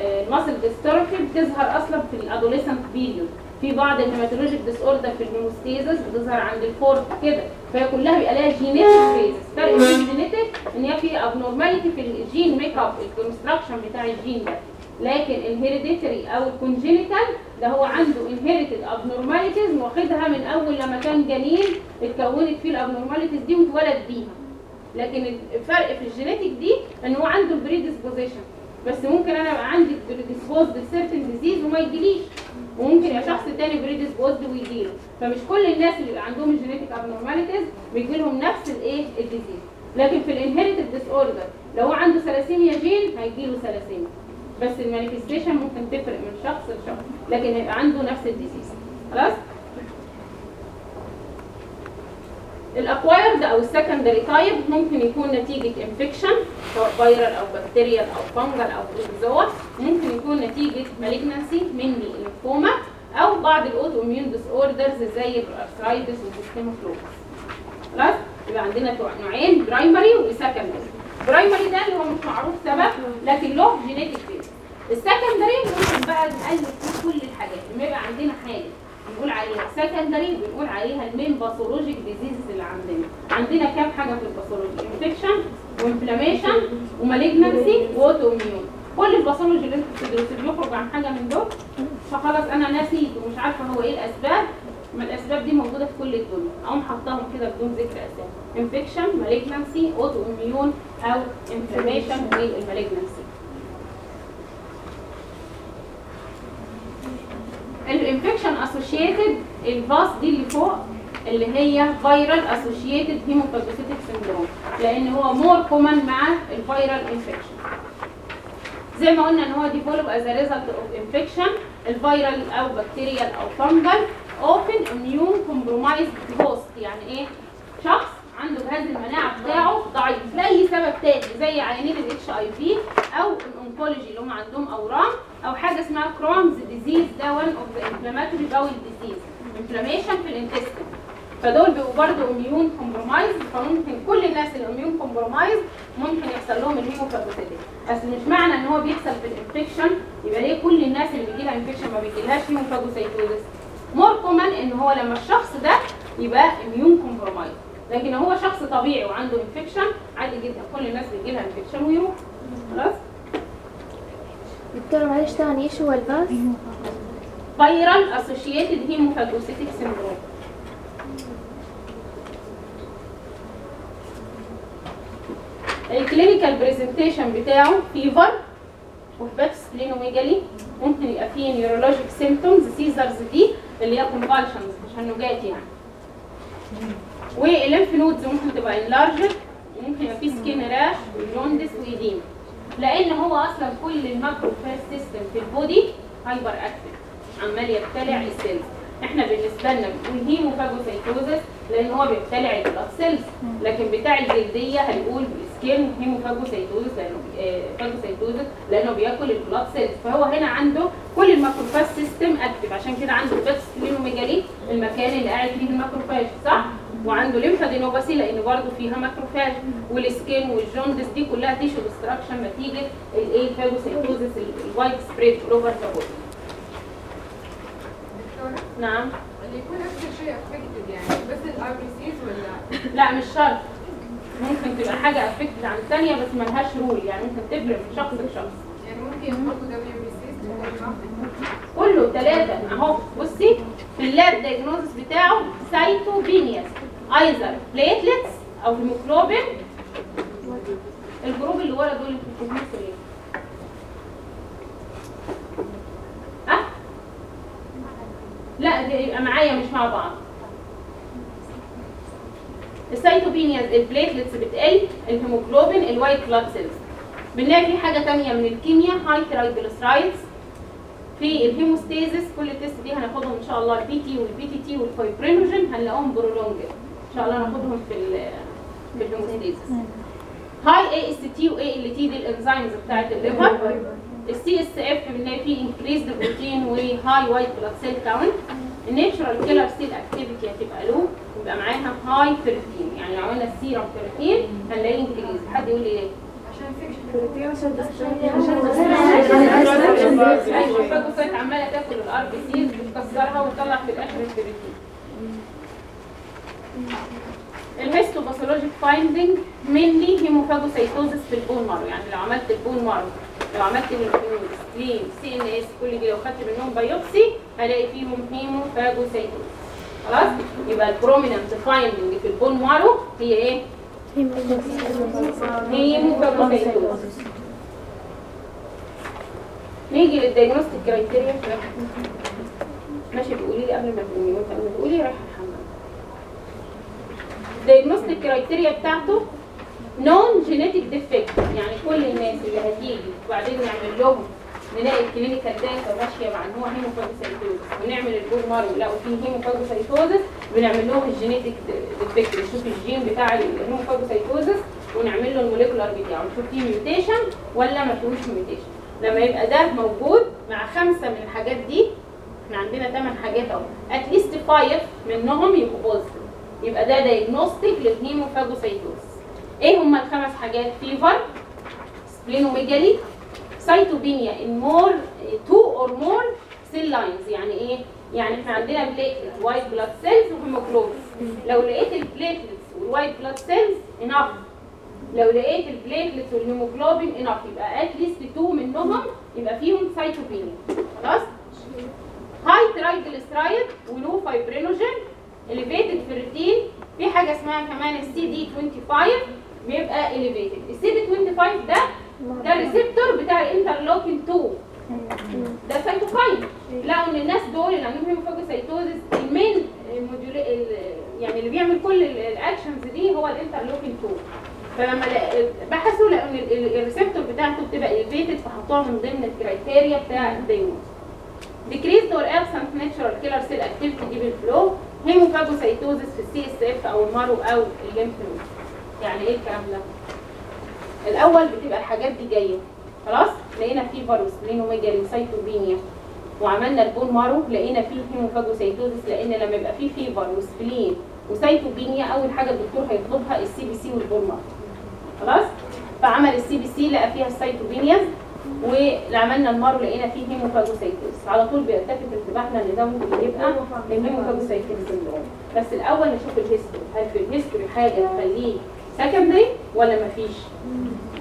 ال muscle dystrophy بتظهر أصلا في ال adolescent period في بعض ال hematologic disorder في ال hemostasis بتظهر عند الفورت كده فهي كلها بيبقى لها genetic basis فرق بين ال genetic إن هي في abnormality في ال gene makeup ال construction بتاع الجين ده. لكن ال hereditary أو ال congenital ده هو عنده inherited abnormalities واخدها من أول لما كان جنين اتكونت فيه ال abnormalities دي واتولد بيها. لكن الفرق في ال genetic دي إن هو عنده ال predisposition بس ممكن أنا يبقى عندي predisposed ل certain disease وما يجيليش. وممكن يبقى شخص تاني predisposed ويجيله فمش كل الناس اللي بيبقى عندهم ال genetic abnormalities بيجي لهم نفس الإيه؟ ال disease لكن في ال inherited disorder لو هو عنده ثلاسيميا جين هيجيله ثلاسيميا بس ال manifestation ممكن تفرق من شخص لشخص لكن هيبقى عنده نفس ال disease خلاص؟ ال acquired أو ال secondary type ممكن يكون نتيجة infection سواء viral أو bacterial أو fungal أو protozoa ممكن يكون نتيجة malignancy mainly lymphoma أو بعض ال autoimmune disorders زي ال arthritis وال systemic lupus خلاص؟ يبقى عندنا نوعين primary و secondary primary ده اللي هو مش معروف سبب لكن له genetic base ال secondary ممكن بقى نقلب فيه كل الحاجات. لما يبقى عندنا حاجة بنقول عليها. secondary بنقول عليها ال main pathologic diseases اللي عندنا. عندنا كام حاجة في ال pathology infection و inflammation و malignancy و autoimmune كل ال pathology اللي أنتوا بتدرسوا بيخرج عن حاجة من دول. فخلاص أنا نسيت ومش عارفة هو إيه الأسباب. ما الأسباب دي موجودة في كل الدنيا. أقوم حطاهم كده بدون ذكر أسامي. infection malignancy autoimmune أو inflammation وال malignancy associated ال VAHS دي اللي فوق اللي هي viral associated hemophagocytic syndrome لأن هو more common مع ال viral infection زي ما قلنا إن هو develop as result of infection ال viral أو bacterial أو fungal often immunocompromised host يعني إيه؟ شخص عنده جهاز المناعة بتاعه ضعيف لاي سبب تاني زي عيانين ال HIV أو اللي هم عندهم أورام أو حاجة اسمها Crohn's disease ده one of the inflammatory bowel disease inflammation في ال intestine فدول بيبقوا برضه immunocompromise فممكن كل الناس اللي immunocompromise ممكن يحصل لهم ال hemophagocytic بس مش معنى إن هو بيحصل في ال infection يبقى ليه كل الناس اللي بيجي لها infection ما بيجيلهاش hemophagocytosis more common إن هو لما الشخص ده يبقى immunocompromise لكن هو شخص طبيعي وعنده infection عادي جدا. كل الناس بيجي لها infection ويروح. خلاص؟ دكتورة معلش تاني إيش هو ال VAHS؟ viral associated hemophagocytic syndrome ال clinical presentation بتاعه fever و hepatosplenomegaly ممكن يبقى فيه neurologic symptoms seizures دي اللي هي convulsions تشنجات يعني وال lymph nodes ممكن تبقى enlarged وممكن يبقى فيه skin rash و jaundice و edema لأن هو أصلا كل ال macro system في ال body hyperactive عمال يبتلع ال cells. إحنا بالنسبة لنا بنقول hemophagocytosis لأن هو بيبتلع ال blood cells لكن بتاع الجلدية هنقول skin hemophagocytosis لأنه آه، phagocytosis لأنه بيأكل ال blood cells فهو هنا عنده كل ال macrophage system active عشان كده عنده hepatosplenomegaly المكان اللي قاعد فيه ال macrophage صح؟ وعنده lymphadenopathy لأن برضه فيها macrophage وال skin وال jaundice دي كلها tissue destruction نتيجة الايه phagocytosis ال widespread over the body نعم. اللي يكون أكثر شيء affected يعني بس ال RBCs ولا؟ لا مش شرط. ممكن تبقى حاجة affected عن الثانية بس ملهاش rule يعني ممكن تفرق من شخص لشخص. يعني ممكن يحطوا WBCs كله ثلاثة أهو بصي في ال lab diagnosis بتاعه cytopenias either platelets أو هيموجلوبين الجروب اللي ورا دول بتكتبوه إيه؟ ها؟ لا دي يبقى معايا مش مع بعض. ال cytopenias ال platelets بتقل ال hemoglobin ال white blood cells بنلاقي في حاجة تانية من الكيمياء high triglycerides في ال hemostasis كل ال test دي هناخدهم إن شاء الله ال PT وال PTT وال fibrinogen هنلاقيهم prolonged. ان شاء الله هناخدهم في في ال hemostasis high AST و ALT دي ال enzymes بتاعت ال liver ال CSF بنلاقي فيه increased protein و high white blood cell count ال natural killer cell activity هتبقى low يبقى معاها high ferritin يعني لو عملنا ال serum ferritin هنلاقي increase حد يقول لي ليه؟ أيوه ال phagocyte عماله تاكل ال RBCs بتكسرها وتطلع في الآخر ال ferritin ال histopathologic finding mainly hemophagocytosis في ال bone marrow يعني لو عملت ال bone marrow لو عملت spleen CNS كل دي لو خدت منهم biopsy هلاقي فيهم hemophagocytosis خلاص؟ يبقى ال prominent finding في ال bone marrow هي إيه؟ hemophagocytosis نيجي لل diagnostic criteria ماشي بتقولي لي قبل ما وانت قبل ما تقولي رايحه ال diagnostic criteria بتاعته known genetic defect يعني كل الناس اللي هتيجي وبعدين نعمل لهم نلاقي ال clinical data ماشيه مع إن هو hemophagocytosis ونعمل ال bone marrow. لقوا فيه hemophagocytosis بنعمل لهم ال genetic defect نشوف الجين بتاع ال hemophagocytosis ونعمل له ال molecular بتاعه. نشوف فيه mutation ولا ما فيهوش mutation لما يبقى ده موجود مع خمسة من الحاجات دي إحنا عندنا ثمان حاجات أهو. at least five منهم يبقوا positive يبقى ده diagnostic لل hemophagocytosis إيه هم الخمس حاجات؟ fever splenomegaly cytopenia in more two or more cell lines. يعني إيه؟ يعني إحنا عندنا platelet white blood cells و hemoglobin لو لقيت ال platelets وال white blood cells enough. لو لقيت ال platelets وال hemoglobin enough يبقى at least 2 منهم يبقى فيهم cytopenia خلاص؟ high triglyceride و low fibrinogen elevated ferritin في حاجة اسمها كمان السي دي 25 بيبقى elevated ال CD 25 ده ده ال receptor بتاع ال interleukin 2 ده cytokine لقوا ان الناس دول اللي عندهم hemophagocytosis ال main يعني اللي بيعمل كل ال actions دي هو ال interleukin 2 فلما بحثوا لقوا إن ال- ال- ال receptor بتاعته بتبقى elevated فحطوها من ضمن ال criteria بتاع ال diagnosis decreased or absent natural killer cell activity دي بال flow hemophagocytosis في ال CSF أو ال marrow أو ال lymph node يعني إيه الكلام ده؟ الأول بتبقى الحاجات دي جاية خلاص؟ لقينا fever و splenomegaly و cytopenia وعملنا ال bone marrow لقينا فيه hemophagocytosis لأن لما يبقى فيه fever و splen و cytopenia أول حاجة الدكتور هيطلبها ال CBC وال bone marrow خلاص؟ فعمل ال CBC لقى فيها ال cytopenia وعملنا ال marrow لقينا فيه hemophagocytosis على طول بيلتفت انتباهنا إن ده ممكن يبقى ال hemophagocytosis syndrome بس الأول نشوف ال history. هل في ال history حاجة تخليه secondary ولا مفيش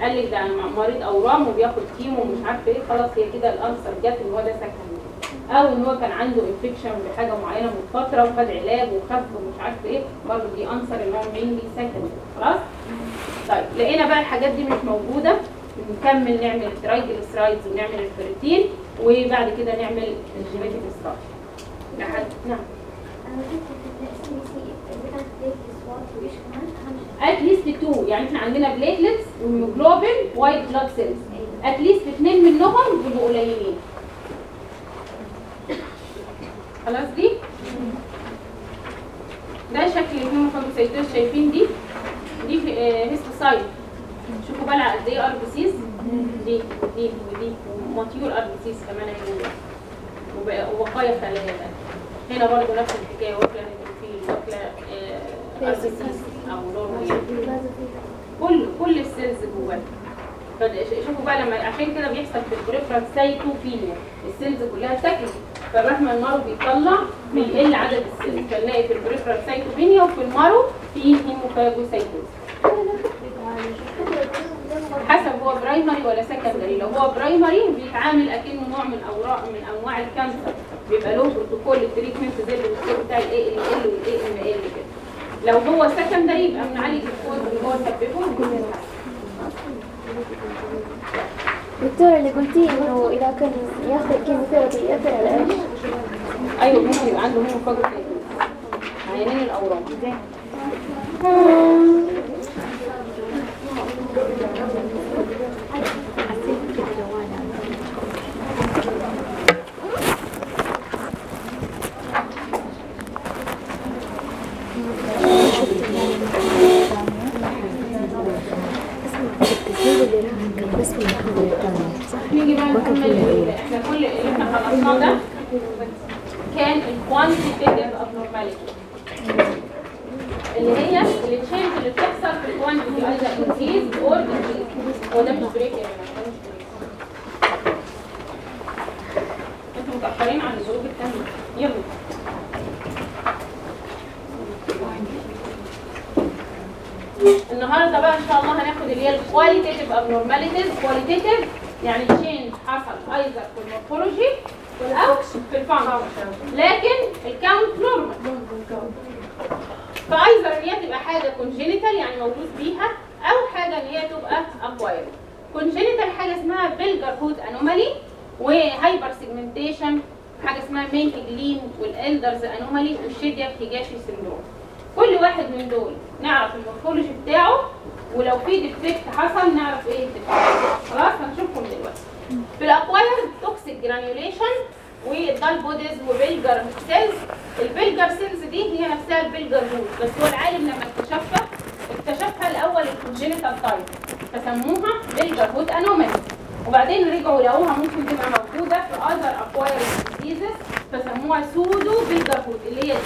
قال لك ده مريض أورام وبياخد chemo ومش عارف إيه. خلاص هي كده ال answer جت إن هو ده secondary أو إن هو كان عنده infection بحاجة معينة من فترة وخد علاج وخف ومش عارف إيه. برضه دي answer ان هو mainly secondary خلاص؟ طيب لقينا بقى الحاجات دي مش موجودة. نكمل نعمل ال triglycerides ونعمل الفيرتين وبعد كده نعمل ال genetic structure لحد نعم. at least 2 يعني إحنا عندنا platelets و hemoglobin white blood cells at least اثنين منهم بيبقوا قليلين. خلاص دي؟ ده شكل ال hemophagocytosis شايفين دي؟ دي آه histiocyte شوفوا بلع قد إيه RBCs دي ودي ودي و mature RBCs كمان وب- وبقايا خلايا بقى هنا برضه نفس الحكاية واكلة neutrophil واكلة RBCs أو normal كل كل ال cells جواه فشوفوا بقى لما عشان كده بيحصل في ال peripheral cytopenia ال cells كلها ساكنه فالرحم ال marrow بيطلع بيقل عدد ال cells فنلاقي في ال peripheral cytopenia وفي ال marrow في hemophagocytosis حسب هو primary ولا secondary لو هو primary بيتعامل اكنه نوع من أورام من أنواع ال cancer. بيبقى له protocol ال treatment زي الدكتور بتاع ال ALL وال AML كده. لو هو secondary يبقى بنعالج ال cause اللي هو سببه. دكتورة اللي قلتي إنه إذا كان ياخذ chemotherapy يأثر على إيش؟ أيوه ممكن يبقى عنده hemophagocytosis عيانين الاورام الاسم المحفوظ نيجي بقى نكمل إحنا كل اللي إحنا خلصناه ده كان ال quantitative abnormality اللي هي اللي بتحصل في ال quantity either increase or decrease هو ده مش break أنتوا متاخرين عن ال group الثانية يلا النهارده بقى إن شاء الله هناخد اللي هي ال qualitative abnormalities qualitative يعني change حصل either في ال morphology أو في ال function لكن ال count normal ف either إن هي تبقى حاجة congenital يعني مولود بيها أو حاجة إن هي تبقى acquired congenital حاجة اسمها Pelger Huët anomaly و hypersegmentation حاجة اسمها May-Hegglin وال Alder's anomaly وال Chediak-Higashi syndrome كل واحد من دول نعرف ال morphology بتاعه ولو في defect حصل نعرف إيه ال defect خلاص هنشوفهم دلوقتي. في الاكوايرد توكسيك جرانيوليشن والدال بوديز وبيلجر سيلز البيلجر سيلز دي هي نفسها ال Pelger Huët بس هو العالم لما اكتشفها اكتشفها الأول ال congenital type فسموها Pelger Huët anomaly وبعدين رجعوا لقوها ممكن تبقى موجودة في other acquired disease فسموها pseudo Pelger Huët اللي هي دي.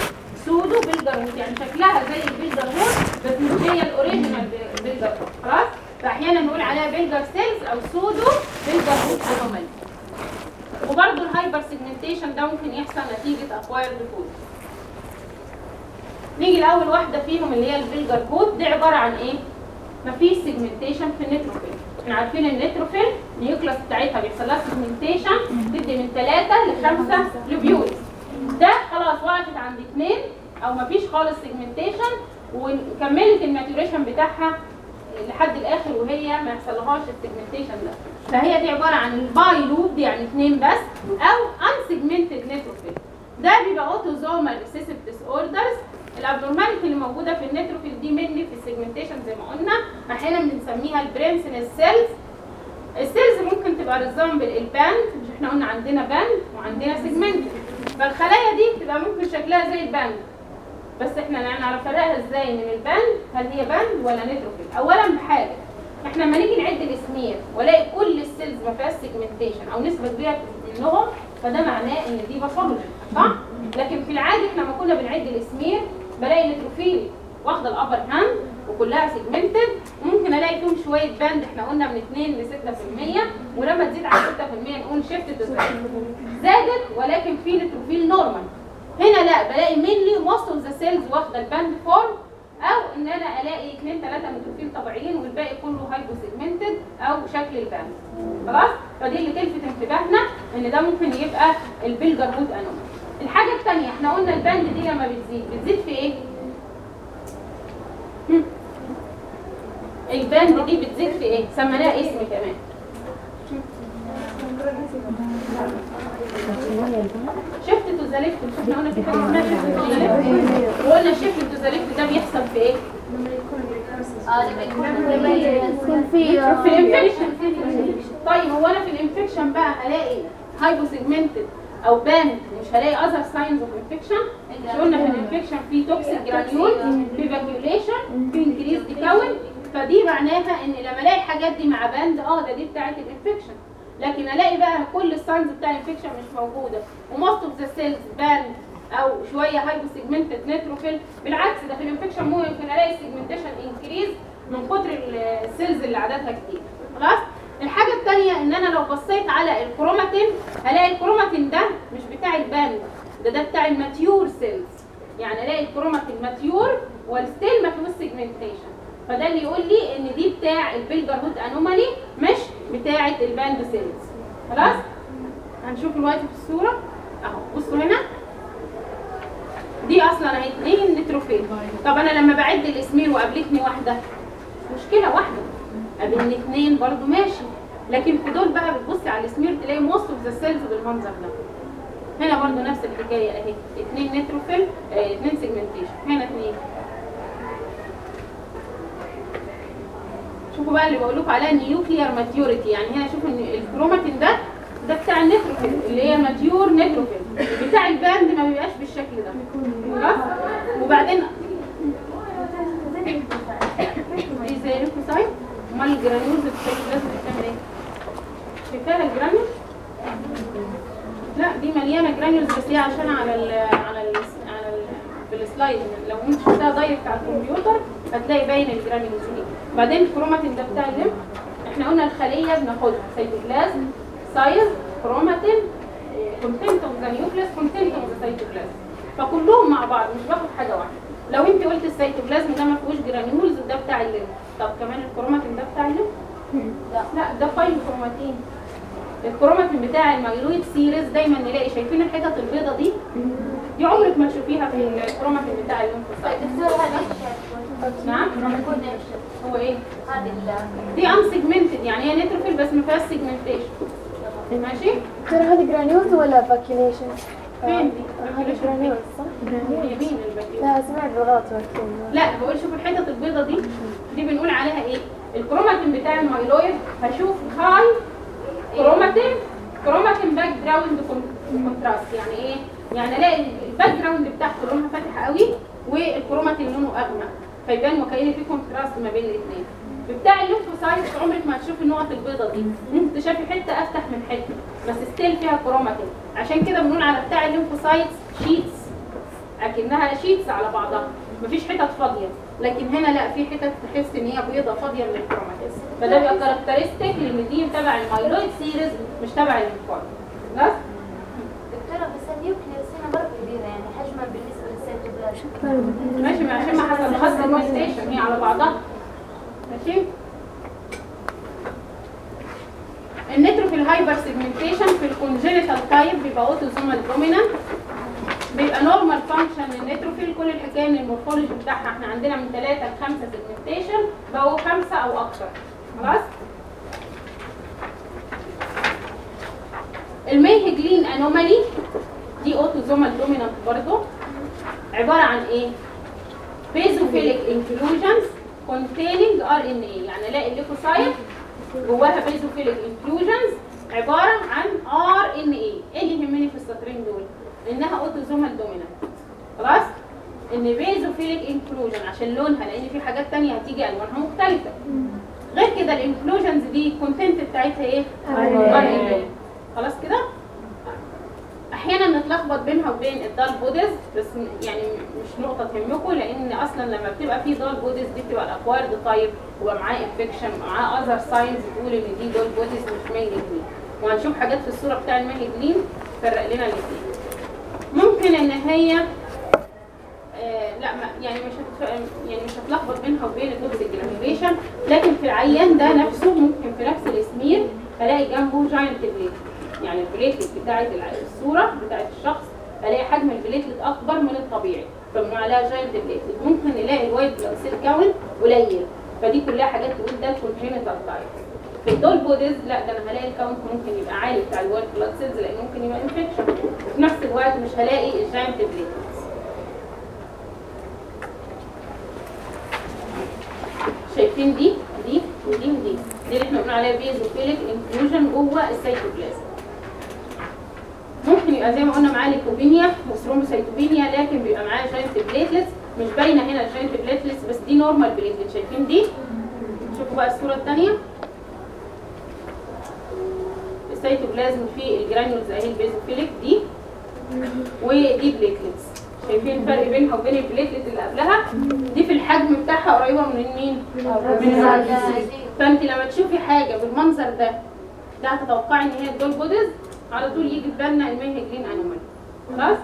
pseudo Pelger Huët يعني شكلها زي ال Pelger Huët بس مش هي ال original Pelger Huët خلاص؟ فأحيانا نقول عليها Pelger cells أو pseudo Pelger Huët anomaly وبرده ال hypersegmentation ده ممكن يحصل نتيجة acquired فود نيجي لأول واحدة فيهم اللي هي ال Pelger Huët دي عبارة عن إيه؟ مفيش segmentation في ال neutrophil إحنا عارفين ال neutrophil ال nucleus بتاعتها بيحصل لها segmentation تدي من 3 ل 5 lobules ده خلاص وقفت عند 2 أو مفيش خالص segmentation وكملت ال maturation بتاعها لحد الآخر وهي ما يحصلهاش ال segmentation ده. فهي دي عبارة عن ال bilobed يعني اثنين بس أو unsegmented neutrophil ده بيبقى autosomal recessive disorders ال abnormality اللي موجودة في ال neutrophil دي mainly في ال segmentation زي ما قلنا. أحيانا بنسميها ال pince-nez cells ال cells ممكن تبقى resemble ال band مش إحنا قلنا عندنا band وعندنا segment فالخلايا دي بتبقى ممكن شكلها زي ال band بس إحنا نعرف نفرقها إزاي من ال band هل هي band ولا neutrophil اولا بحاجة إحنا لما نيجي نعد ال smear والاقي كل ال cells ما فيهاش segmentation أو نسبة كبيرة منهم فده معناه إن دي pathology صح؟ لكن في العاده إحنا لما كنا بنعد ال smear بلاقي neutrophil واخدة ال upper hand وكلها segmented ممكن ألاقي فيهم شوية band إحنا قلنا من 2 ل 6% ولما تزيد عن 6% نقول shift زادت ولكن في neutrophil normal هنا لا بلاقي mainly most of the cells واخده ال band form أو إن أنا ألاقي اثنين ثلاثة neutrophil طبيعيين والباقي كله hyposegmented أو شكل ال band خلاص؟ فدي اللي تلفت انتباهنا إن ده ممكن يبقى ال Pelger-Huët anomaly الحاجة الثانية إحنا قلنا ال band دي لما بتزيد بتزيد في إيه. ال band دي بتزيد في إيه؟ سميناها اسم كمان. shift to the left إحنا قلنا في حاجة اسمها shift to the left وقلنا shift to the left ده بيحصل في إيه؟ كان في في ال infection طيب هو أنا في ال infection بقى هلاقي hyposegmented أو band مش هلاقي other signs of infection قلنا في ال infection في toxic granule في vacuolation في increased count فدي معناها إن لما ألاقي الحاجات دي مع band آه ده دي بتاعت ال infection لكن ألاقي بقى كل ال signs بتاع ال infection مش موجودة. و most of the cells band أو شوية hyposegmented neutrophil بالعكس ده في ال infection ممكن ألاقي segmentation increase من كتر ال cells اللي عددها كتير. خلاص؟ الحاجة الثانية إن أنا لو بصيت على الكروماتين هلاقي الكروماتين ده مش بتاع ال band ده ده بتاع ال mature cells يعني ألاقي ال chromatin mature و still ما فيهوش segmentation فده اللي يقول لي إن دي بتاع ال Pelger-Huët anomaly مش بتاعة ال band cells خلاص؟ هنشوف دلوقتي في الصورة. أهو بصوا هنا. دي أصلا أهي neutrophil طب أنا لما بعد ال smear وقابلتني واحدة مشكلة واحدة. قابلني اتنين برضو ماشي. لكن في دول بقى بتبصي على ال smear تلاقي most of the cells بالمنظر ده. هنا برضو نفس الحكاية أهي. اتنين neutrophil آه اتنين segmentation هنا اتنين. شوفوا بقى اللي بقول لكم عليها nuclear maturity يعني هنا شوفوا إن الكروماتين ده ده بتاع ال neutrophil اللي هي mature neutrophil بتاع ال band ما بيبقاش بالشكل ده. خلاص وبعدين دي زي leukocyte أمال ال granules بتبقى لازم تعمل إيه؟ شايفاها ال granule لا دي مليانة granule granules بس هي عشان على ال على ال على ال في ال slide لو انت شفتها direct على الكمبيوتر هتلاقي باين ال granules دي بعدين الكروماتين ده بتاع ال lymph إحنا قلنا الخلية بناخدها. سيتوبلازم size chromatin content of the nucleus content of the cytoplasm فكلهم مع بعض مش باخد حاجة واحدة. لو انت قلت السيتوبلازم ده ما فيهوش granules ده بتاع ال lymph طب كمان الكروماتين ده بتاع ال lymph لا. ده fine chromatin ال chromatin بتاع ال myeloid series دايما نلاقي شايفين الحتت البيضة دي؟ دي عمرك ما تشوفيها في الكروماتين بتاع ال lymphocyte هذا نعم؟ هو إيه؟ دي ان سيجمنتد يعني هي نيتروفيل بس ما فيهاش سيجمنتيشن ماشي؟ ترى هذه جرانيولز ولا فاكيوليشن؟ فين دي؟ هذه جرانيولز صح؟ يمين الباكيولا لا سمعت بالغلط لا بقول شوف الحتت البيضة دي دي بنقول عليها إيه؟ الكروماتين بتاع المايلويد هشوف هاي كروماتين كروماتين باك جراوند كونتراست يعني إيه؟ يعني ألاقي الباك جراوند بتاعته لونها فاتح قوي والكروماتين لونه أغمق. فيبان وكأن في contrast ما بين الاثنين. بتاع ال lymphocyte عمرك ما هتشوفي النقط البيضة دي. ممكن تشوفي حتة أفتح من حتة بس still فيها كروماتين عشان كده بنقول على بتاع ال lymphocyte sheets أكنها sheets على بعضها. مفيش حتت فاضية. لكن هنا لا في حتت تحس إن هي بيضة فاضية من الكروماتيز فده بيبقى characteristic لأن دي تبع ال myeloid series مش تبع ال lymphoid خلاص بس ماشي ما عشان ما حصل. لها segmentation هي على بعضها. ماشي. ال neutrophil hypersegmentation في ال congenital type بيبقى autosomal dominant بيبقى normal function ال neutrophil. كل الحكاية إن ال morphology بتاعها إحنا عندنا من 3 ل 5 segmentation بقوا 5 أو أكتر. خلاص؟ ال May-Hegglin anomaly دي autosomal dominant برضه عبارة عن إيه؟ basophilic inclusions containing RNA يعني ألاقي ال leukocyte جواها basophilic inclusions عبارة عن RNA إيه اللي يهمني في السطرين دول؟ إنها autosomal dominant خلاص؟ إن basophilic inclusion عشان لونها لأن في حاجات تانية هتيجي ألوانها مختلفة. غير كده ال inclusions دي ال content بتاعتها إيه؟ خلاص كده؟ أحيانا نتلخبط بينها وبين ال Döhle bodies بس يعني مش نقطة تهمكم لأن أصلا لما بتبقى في Döhle bodies دي بتبقى ال acquired type ويبقى معاه infection ومعاه other signs تقول إن دي Döhle bodies مش May-Hegglin وهنشوف حاجات في الصورة بتاع ال May-Hegglin تفرق لنا الاثنين ممكن إن هي آه لا يعني مش. يعني مش هتلخبط بينها وبين ال toxic granulation لكن في العيان ده نفسه ممكن في نفس ال smear ألاقي جنبه giant platelet يعني ال platelet بتاعت الع- الصورة بتاعت الشخص ألاقي حجم ال platelet أكبر من الطبيعي. فبنقول عليها giant platelet. ممكن نلاقي ال white blood cell count قليل. فدي كلها حاجات تقول ده ال congenital type في ال Döhle bodies لا ده أنا هلاقي ال count ممكن يبقى عالي بتاع ال white blood cells لأن ممكن يبقى infection وفي نفس الوقت مش هلاقي ال giant platelets. شايفين دي؟ دي؟ ودي ودي دي اللي إحنا قلنا عليها basophilic inclusion جوه السيتوبلازم. ممكن يبقى زي ما قلنا معاه leukopenia و thrombocytopenia لكن بيبقى معاه giant platelets مش باينة هنا ال giant platelets بس دي normal platelet شايفين دي؟ شوفوا بقى الصورة الثانية السيتوبلازم فيه ال granules أهي ال basophilic دي ودي platelets شايفين الفرق بينها وبين ال platelet اللي قبلها؟ دي في الحجم بتاعها قريبة من مين؟ من فانت لما تشوفي حاجة بالمنظر ده ده هتتوقعي إن هي ال Döhle bodies على طول يجي في بالنا ال May-Hegglin anomaly خلاص؟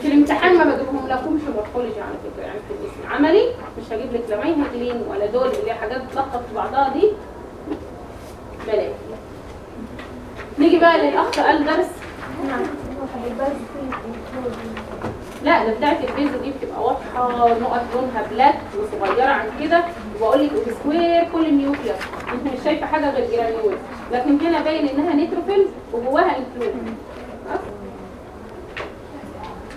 في الامتحان ما بجيبهم لكمش morphology على فكرة يعني في الاسم عملي مش هجيب لك لا May-Hegglin ولا Döhle اللي هي حاجات بتلخبط في بعضها دي. بلاش. نيجي بقى للأخ Alder's. لا ده بتاعت ال baso دي بتبقى واضحة نقط لونها black وصغيرة عن كده. وبقول لك obscure كل nucleus أنت مش شايفة حاجة غير granule. لكن هنا باين إنها neutrophil وجواها include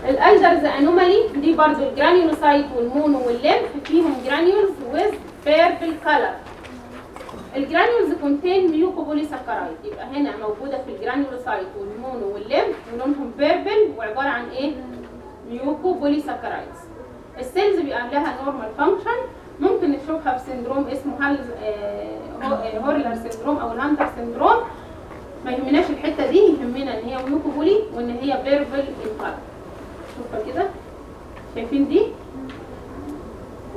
ال Alder's anomaly دي برضو ال granulocyte وال mono وال lymph. فيهم granules with purple color ال granules contain mucopolysaccharide يبقى هنا موجودة في ال granulocyte وال mono وال lymph ولونهم purple وعبارة عن إيه؟ mucopolysaccharides ال cells بيبقى لها normal function ممكن نشوفها في syndrome اسمه Hurler's آه، هو- Hurler syndrome أو ال Hunter syndrome. ما يهمناش الحتة دي يهمنا إن هي mucopoly وإن هي purple in color شوفها كده. شايفين دي؟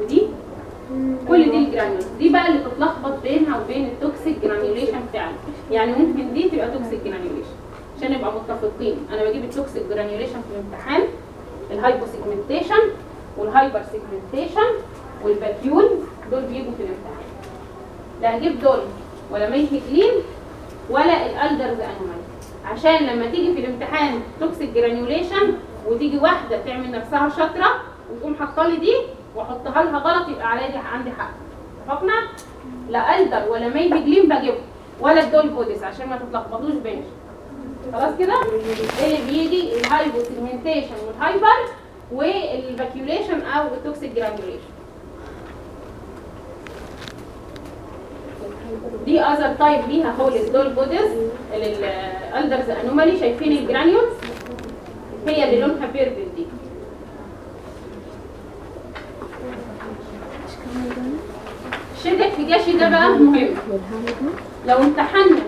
ودي؟ كل دي ال granules دي بقى اللي تتلخبط بينها وبين ال toxic granulation بتاعنا يعني ممكن دي تبقى toxic granulation عشان نبقى متفقين. أنا بجيب ال toxic granulation في الامتحان. ال hyposegmentation وال hypersegmentation وال vacuole دول بيجوا في الامتحان. لا هجيب دول ولا May-Hegglin ولا ال Alder's anomaly عشان لما تيجي في الامتحان toxic granulation وتيجي واحدة تعمل نفسها شاطرة وتقوم حاطة لي دي وأحطها لها غلط يبقى عليا عندي حق. اتفقنا؟ لا Alder ولا May-Hegglin بجيبهم. ولا ال Döhle bodies عشان ما تتلخبطوش بينهم. خلاص كده؟ اللي بيجي ال hyposegmentation وال hyper وال vacuolation أو ال toxic granulation دي other type ليها هو ال Döhle bodies ال Alder's anomaly شايفين ال granules هي اللي لونها purple دي. Chediak-Higashi ده بقى مهم. لو امتحنا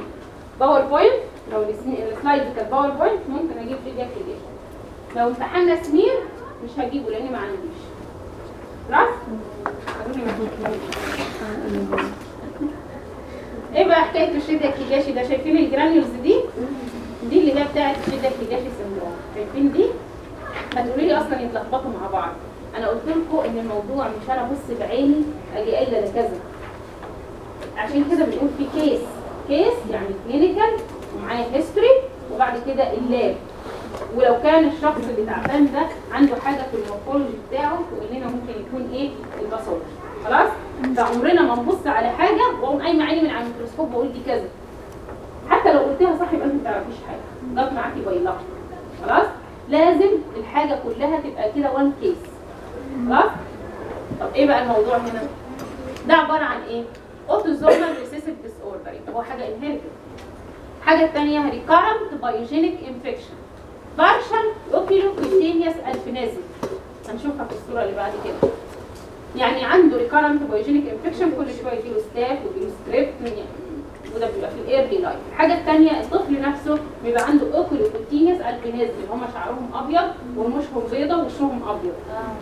PowerPoint لو ال slide كانت PowerPoint ممكن أجيب Chediak-Higashi لو امتحنا سمير مش هجيبه لأني ما عنديش. خلاص؟ إيه بقى حكاية ال Chediak-Higashi ده؟ شايفين ال granules دي؟ دي اللي هي بتاعة ال Chediak-Higashi syndrome. شايفين دي؟ هتقولي لي أصلا يتلخبطوا مع بعض. أنا قلت لكم إن الموضوع مش أنا ابص بعيني أجي قايلة ده كذا عشان كده بنقول في case case يعني clinical ومعاه history وبعد كده ال lab. ولو كان الشخص اللي تعبان ده عنده حاجة في ال morphology بتاعه تقول لنا ممكن يكون إيه؟ ال pathology. خلاص؟ فعمرنا ما نبص على حاجة وأقوم قايمة عيني من على الميكروسكوب واقول دي كذا. حتى لو قلتها صح يبقى انت ما تعرفيش حاجة. جت معاكي بيضاء خلاص؟ لازم الحاجة كلها تبقى كده one case خلاص؟ طب إيه بقى الموضوع هنا؟ ده عبارة عن إيه؟ autosomal recessive disorder هو حاجة inherited الحاجة الثانية recurrent pyogenic infection partial oculocutaneous albinism هنشوفها في الصورة اللي بعد كده. يعني عنده recurrent pyogenic infection كل شوية يجيله staph ويجيله strep وده بيبقى في ال early life الحاجة الثانية الطفل نفسه بيبقى عنده oculocutaneous albinism اللي هم شعرهم أبيض ورموشهم بيضة ووشهم أبيض.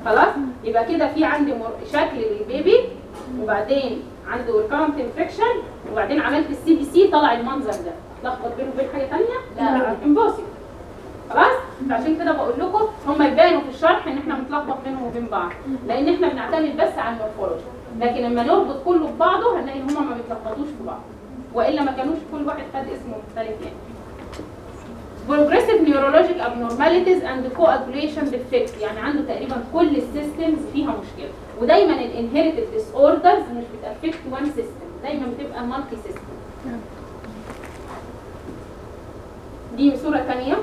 خلاص؟ يبقى كده في عندي مر... شكل لل baby وبعدين عنده recurrent infection وبعدين عملت ال CBC طلع المنظر ده. لخبط بينه وبين حاجة ثانية لا. impossible. خلاص؟ فعشان كده بقول لكم هم يبانوا في الشرح إن إحنا بنتلخبط بينهم وبين بعض لأن إحنا بنعتمد بس على ال morphology. لكن لما نربط كله ببعضه هنلاقي إن هم ما بيتلخبطوش في بعض وإلا ما كانوش كل واحد خد اسمه مختلف يعني. Progressive neurologic abnormalities and coagulation defect. يعني عنده تقريبا كل ال systems فيها مشكلة. ودايما ال inherited disorders مش بت affect one system دايما بتبقى multi-system دي صورة ثانية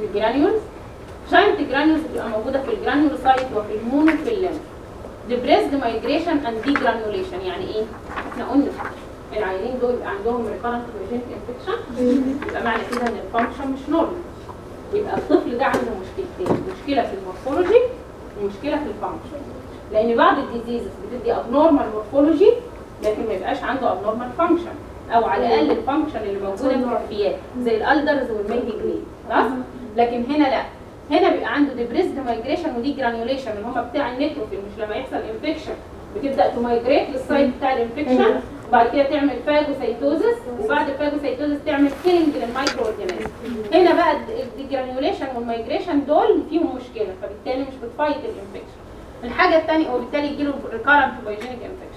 لل granules. giant granules بتبقى موجودة في ال granulocyte وفي ال mono وفي ال lymph depressed migration and degranulation. يعني إيه؟ إحنا قلنا العيانين دول يبقى عندهم recurrent pyogenic infection. يبقى معنى كده إن ال function مش normal يبقى الطفل ده عنده مشكلتين مشكلة في ال morphology ومشكلة في ال function لأن بعض ال diseases بتدي abnormal morphology لكن ما يبقاش عنده abnormal function أو على الأقل ال function اللي موجودة مكفيات زي الالدرز والميلي جرين خلاص؟ لكن هنا لا. هنا بيبقى عنده depressed migration و degranulation اللي هم بتاع ال neutrophil مش لما يحصل infection بتبدأ ت migrate لل site بتاع ال infection وبعد كده تعمل phagocytosis وبعد ال phagocytosis تعمل killing لل microorganism هنا بقى ال degranulation وال migration دول فيهم مشكلة فبالتالي مش بت fight ال infection الحاجة الثانية وبالتالي يجيله recurrent pyogenic infection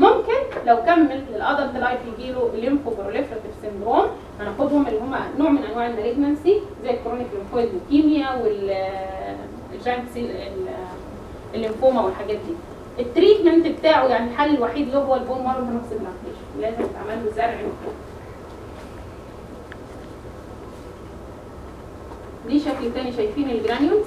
ممكن لو كمل ال adult life يجيله lymphoproliferative syndrome هناخدهم اللي هم نوع من أنواع المالجنسي زي الكرونيك ليمفويد لوكيميا والجاينت سيل الليمفوما والحاجات دي. ال treatment بتاعه يعني الحل الوحيد له هو ال bone marrow transplantation لازم يتعمل له زرع. دي شكل تاني شايفين الجرانيولز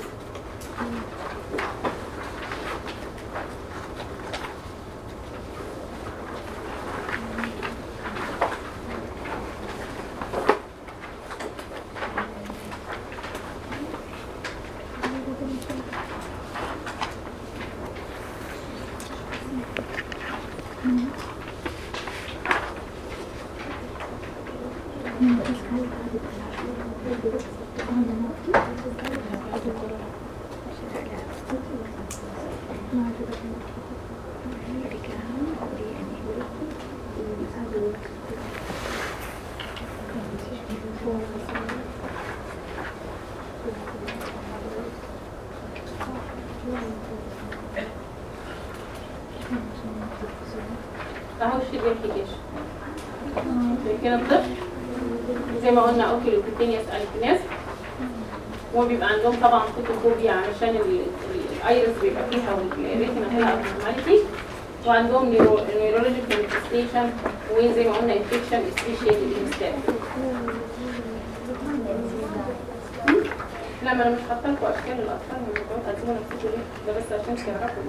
ده بس عشان تعرفوا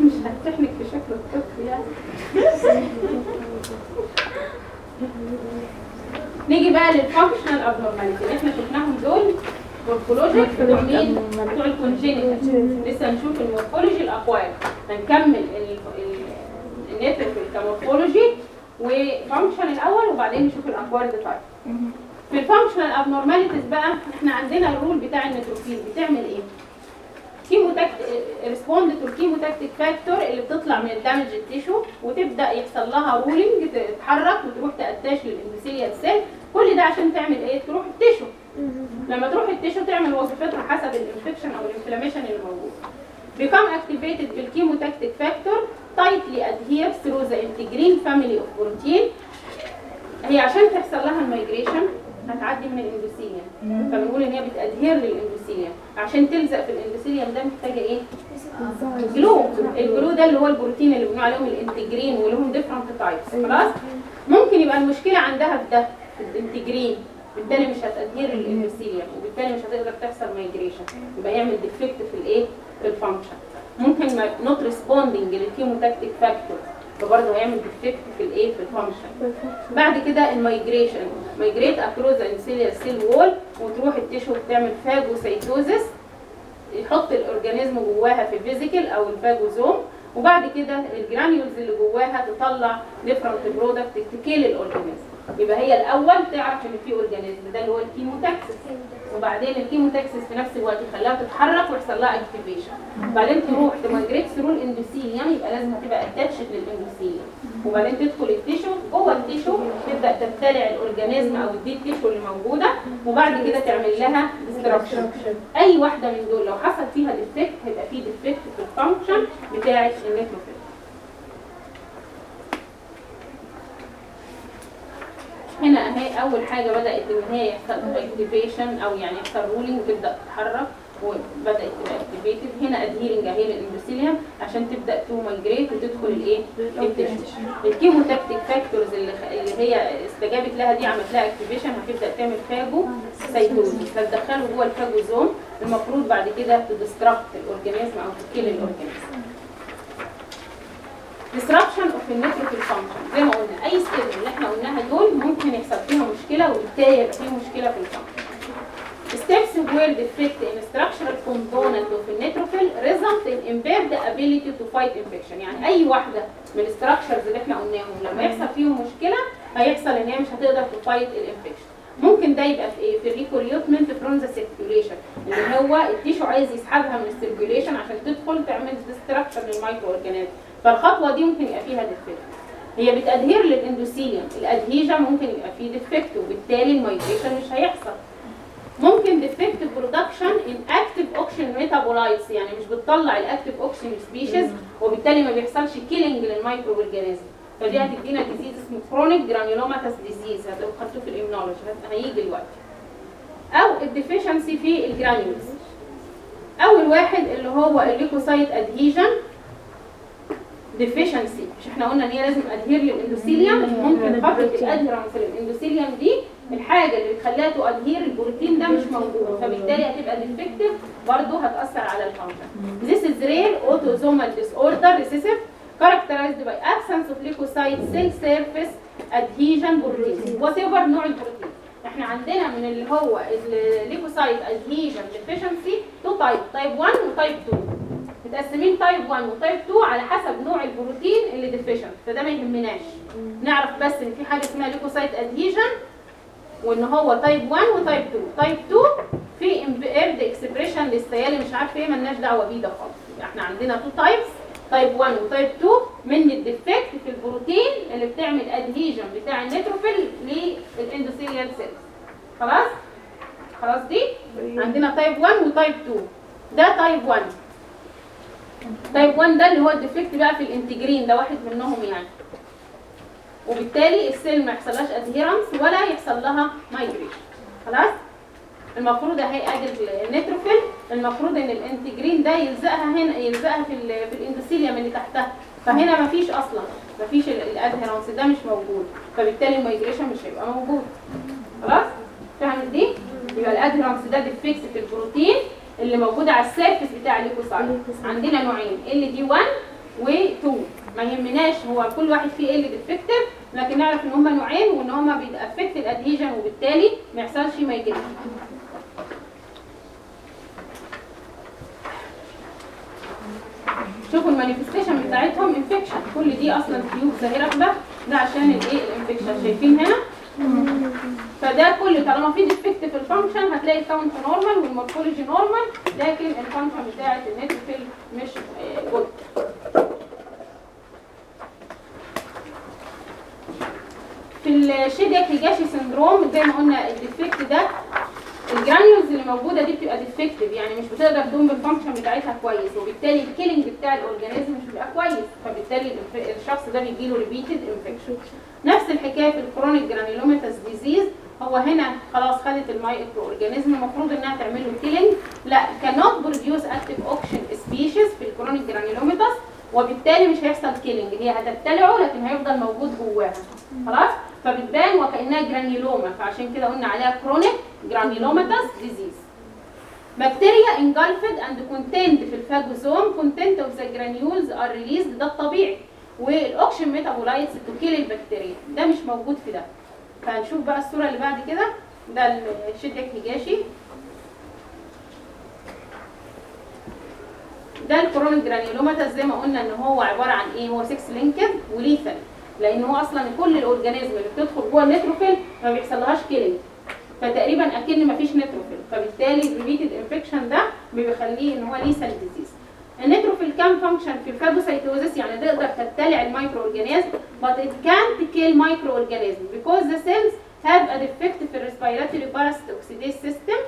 مش هتمتحنك في شكل الطفل يعني. نيجي بقى لل functional abnormality إحنا شفناهم دول morphologic بتوع مين؟ بتوع ال congenital لسه هنشوف ال morphology ال acquired هنكمل ال- ال- ال neutrophil ك morphology و function الأول وبعدين نشوف ال acquired type في ال functional abnormalities بقى إحنا عندنا ال role بتاع ال neutrophil بتعمل إيه؟ chemotact respond to ال chemotactic factor اللي بتطلع من ال damaged ال tissue وتبدأ يحصل لها rolling تتحرك وتروح ت attach لل endothelial cell كل ده عشان تعمل إيه؟ تروح ال tissue لما تروح ال tissue تعمل وظيفتها حسب ال infection أو ال inflammation اللي موجود. Become activated بال chemotactic factor tightly adhere through the integrin family of protein. هي عشان تحصل لها ال migration هتعدي من ال endothelium فبنقول إن هي بت adhere لل endothelium عشان تلزق في ال endothelium ده محتاجة إيه؟ glue. ال glue ده اللي هو البروتين اللي بنقول عليهم ال integrin ولهم different types خلاص؟ ممكن يبقى المشكلة عندها في ده في ال integrin. بالتالي مش هت adhere لل endothelium وبالتالي مش هتقدر تحصل migration يبقى يعمل defect في الإيه؟ في ال function ممكن not responding لل chemotactic factor فبرضه هيعمل defect في الايه في ال function بعد كده ال migration migrate across endothelial cell wall وتروح ال tissue تعمل phagocytosis يحط ال organism جواها في ال vesicle أو ال phagosome وبعد كده ال granules اللي جواها تطلع different product ت kill ال organism يبقى هي الأول تعرف إن في organism ده اللي هو ال chemotaxis وبعدين ال chemotaxis في نفس الوقت يخليها تتحرك ويحصل لها activation بعدين تروح ت migrate through ال endothelium يبقى لازم تبقى attached لل endothelium وبعدين تدخل ال tissue جوه ال tissue تبدأ تبتلع ال organism أو ال dead ال tissue اللي موجودة وبعد كده تعمل لها destruction أي واحدة من دول لو حصل فيها defect هيبقى في defect في ال function بتاعة ال neutrophil هنا اهي أول حاجة بدأت إن هي يحصل activation أو يعني يحصل rolling تبدأ تتحرك وبدأت تبقى activated هنا adhering أهي لل endothelium عشان تبدأ to migrate وتدخل الإيه؟ ال chemotactic factors اللي, اللي هي استجابت لها دي عملت لها activation هتبدأ تعمل phagocytosis فتدخله جوه ال phagosome المفروض بعد كده تدستراكت الاورجانيزم أو تكيل الاورجانيزم disruption of neutrophil function. زي ما قلنا أي step اللي إحنا قلناها دول ممكن يحصل فيها مشكلة وبالتالي يبقى فيه مشكلة في ال function steps with defect in structural component of neutrophil result in impaired ability to fight infection. يعني أي واحدة من ال structures اللي إحنا قلناهم لما يحصل فيهم مشكلة هيحصل إن هي مش هتقدر ت fight ال infection ممكن ده يبقى في إيه؟ في ال recruitment from the circulation اللي هو ال tissue عايز يسحبها من ال circulation عشان تدخل تعمل destruction لل microorganism فالخطوة دي ممكن يبقى فيها defect هي بت adhere لل endothelium ال adhesion ممكن يبقى فيه defect وبالتالي ال migration مش هيحصل. ممكن defect production in active oxygen metabolites يعني مش بتطلع ال active oxygen species وبالتالي ما بيحصلش killing لل microorganism فدي هتدينا disease اسمه chronic granulomatous disease هتبقى خدتوه في ال immunology هيجي دلوقتي. أو ال deficiency في ال granules أول واحد اللي هو ال leukocyte adhesion. deficiency مش إحنا قلنا إن هي لازم adhere لل endothelium ممكن فتره ال adherence لل endothelium دي الحاجة اللي بتخليها ت adhere ال protein ده مش موجود فبالتالي هتبقى defective برضه هتأثر على ال function This is rare autosomal disorder recessive characterized by absence of leukocyte cell surface adhesion protein. Whatever نوع البروتين. إحنا عندنا من اللي هو ال leukocyte adhesion deficiency two type type 1 و type 2 متقسمين type 1 و type 2 على حسب نوع البروتين اللي deficient فده ما يهمناش. نعرف بس إن في حاجة اسمها leukocyte adhesion وإن هو type 1 و type 2 type 2 في impaired expression لل sialyl مش عارف إيه مالناش دعوة بيه ده خالص. إحنا عندنا two types type 1 و type 2 من ال defect في البروتين اللي بتعمل adhesion بتاع ال neutrophil لل endothelial cells خلاص؟ خلاص دي؟ عندنا type 1 و type 2 ده type 1 type 1 ده اللي هو ال defect بقى في ال integrin ده واحد منهم يعني. وبالتالي ال cell ما يحصلهاش adherence ولا يحصل لها migration خلاص؟ المفروض اهي ادي ال neutrophil المفروض إن ال integrin ده يلزقها هنا يلزقها في في ال endothelium اللي تحتها. فهنا مفيش أصلا مفيش ال adherence ده مش موجود. فبالتالي ال migration مش هيبقى موجود. خلاص؟ فهمت دي؟ يبقى ال adherence ده defect في البروتين اللي موجود على ال surface بتاع ال leukocyte عندنا نوعين LAD 1 و2 ما يهمناش هو كل واحد فيه ال defect لكن نعرف إن هما نوعين وإن هما بت affect ال adhesion وبالتالي ما يحصلش migration شوفوا ال manifestation بتاعتهم infection كل دي أصلا tube زي راكبه ده عشان الإيه؟ ال infection شايفين هنا؟ فده كله طالما في defect في ال function هتلاقي ال count normal وال morphology normal لكن ال function بتاعت ال neutrophil مش good في ال Chediak Higashi syndrome زي ما قلنا ال defect ده ال granules اللي موجودة دي بتبقى defective يعني مش بتقدر تقوم بال function بتاعتها كويس وبالتالي ال killing بتاع ال organism مش بيبقى كويس فبالتالي الشخص ده بيجي له repeated infection نفس الحكاية في ال chronic granulomatous disease هو هنا خلاص خدت ال microorganism المفروض إنها تعمل له killing لا كانوت بروديوس اكتيف اوكشن سبيشيز في ال chronic granulomatous وبالتالي مش هيحصل killing هي هتبتلعه لكن هيفضل موجود جواها. خلاص؟ فبتبان وكأنها granuloma فعشان كده قلنا عليها chronic granulomatous disease بكتيريا engulfed and contained في ال phagosome content of the granules are released. ده الطبيعي. وال oxygen metabolites to kill البكتيريا ده مش موجود في ده. فهنشوف بقى الصورة اللي بعد كده. ده ال Chediak Higashi ده ال chronic granulomatous زي ما قلنا إن هو عبارة عن إيه؟ هو sex linked و lethal لأن هو أصلا كل ال organism اللي بتدخل جوه ال neutrophil ما بيحصلهاش killing فتقريبا أكن ما فيش neutrophil فبالتالي ال repeated infection ده بيخليه إن هو lethal disease ال neutrophil can function في ال phagocytosis يعني تقدر تبتلع ال microorganism but it can't kill microorganism because the cells have a defect في respiratory burst oxidase system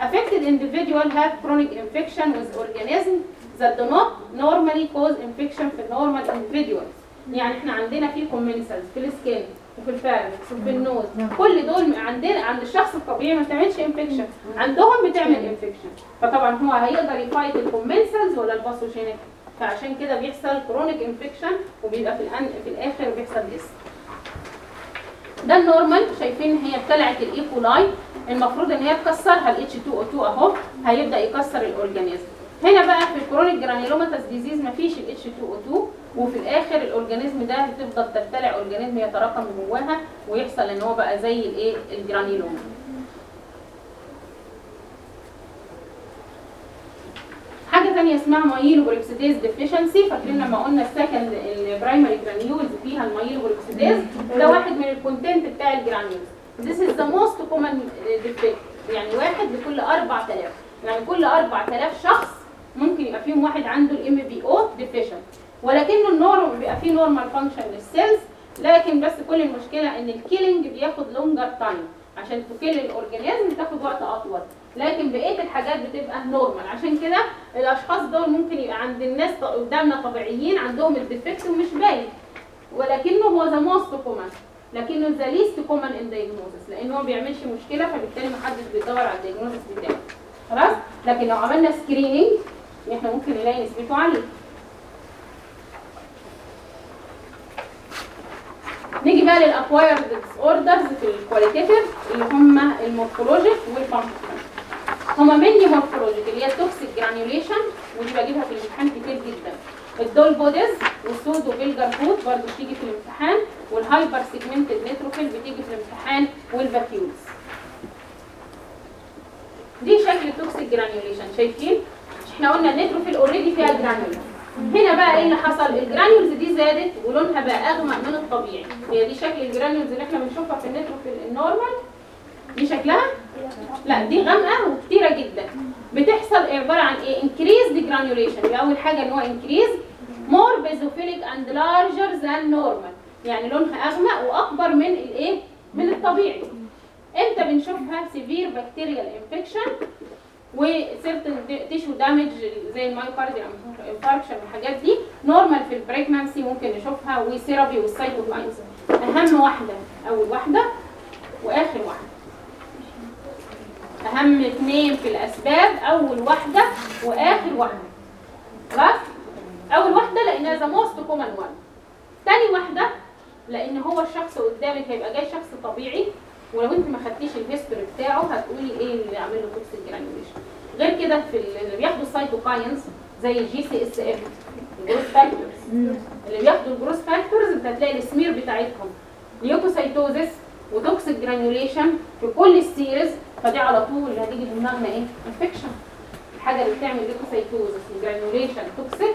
affected individual have chronic infection with organisms that do not normally cause infection في normal individuals يعني إحنا عندنا في commensals في ال skin وفي ال pharynx وفي ال nose. كل دول عندنا عند الشخص الطبيعي ما بتعملش infection عندهم بتعمل infection فطبعا هو هيقدر ي fight ال commensals ولا ال pathogenic. فعشان كده بيحصل chronic infection وبيبقى في ال end في الآخر بيحصل death ده ال normal شايفين هي ابتلعت ال E. coli المفروض إن هي تكسرها ال H2O2 أهو. هيبدأ يكسر ال organism هنا بقى في ال chronic granulomatous disease مفيش ال H2O2 وفي الآخر ال organism ده هتفضل تبتلع organism يتراكم جواها ويحصل إن هو بقى زي الإيه؟ ال granuloma حاجة ثانية اسمها myeloperoxidase deficiency فاكرين لما قلنا ال second ال primary granules فيها ال myeloperoxidase ده واحد من ال content بتاع ال granules This is the most common defect. يعني واحد لكل 4000 يعني كل 4000 شخص ممكن يبقى فيهم واحد عنده ال MPO deficiency ولكنه ال nor بيبقى فيه normal function لل cells لكن بس كل المشكلة إن ال killing بياخد longer time عشان ت kill ال organism بتاخد وقت أطول. لكن بقية الحاجات بتبقى normal عشان كده الأشخاص دول ممكن يبقى عند الناس قدامنا طبيعيين عندهم ال defect ومش باين. ولكنه هو the most common لكنه the least common in diagnosis لأنه ما بيعملش مشكلة فبالتالي ما حدش بيدور على ال diagnosis بتاعه. خلاص؟ لكن لو عملنا screening إحنا ممكن نلاقي نسبته عالية. نيجي بقى لل acquired disorders في ال qualitative اللي هم ال morphologic وال function. هما mainly morphologic اللي هي ال toxic granulation ودي بجيبها في الامتحان كتير جدا. ال Döhle bodies وال pseudo Pelger Huët برضه بتيجي في الامتحان وال hypersegmented neutrophil بتيجي في الامتحان وال vacuoles دي شكل ال toxic granulation شايفين؟ إحنا قلنا ال neutrophil already فيها granules هنا بقى إيه اللي حصل؟ ال granules دي زادت ولونها بقى أغمق من الطبيعي. هي دي شكل ال granules اللي إحنا بنشوفها في ال neutrophil ال normal. دي شكلها؟ لا دي غامقة وكتيرة جدا. بتحصل عبارة عن إيه؟ increased granulation. يبقى أول حاجة إن هو increase more basophilic and larger than normal. يعني لونها أغمق وأكبر من الايه من الطبيعي. إمتى بنشوفها؟ severe bacterial infection و certain tissue damage زي ال myocardial infarction والحاجات دي. normal في ال pregnancy ممكن نشوفها و therapy وال cytokines أهم واحدة أول واحدة وآخر واحدة. أهم اثنين في الأسباب أول واحدة وآخر واحدة. خلاص؟ أول واحدة لانها the most common one تاني واحدة لأن هو الشخص قدامك هيبقى جاي شخص طبيعي. ولو انت ما خدتيش ال history بتاعه هتقولي إيه اللي عامل له toxic granulation. غير كده في اللي بياخدوا ال cytokines زي ال G-CSF ال growth factors اللي بياخدوا ال growth factors انت هتلاقي السمير بتاعتهم. leukocytosis و toxic granulation في كل ال series فدي على طول اللي هتيجي في دماغنا إيه؟ infection الحاجة اللي بتعمل leukocytosis و granulation toxic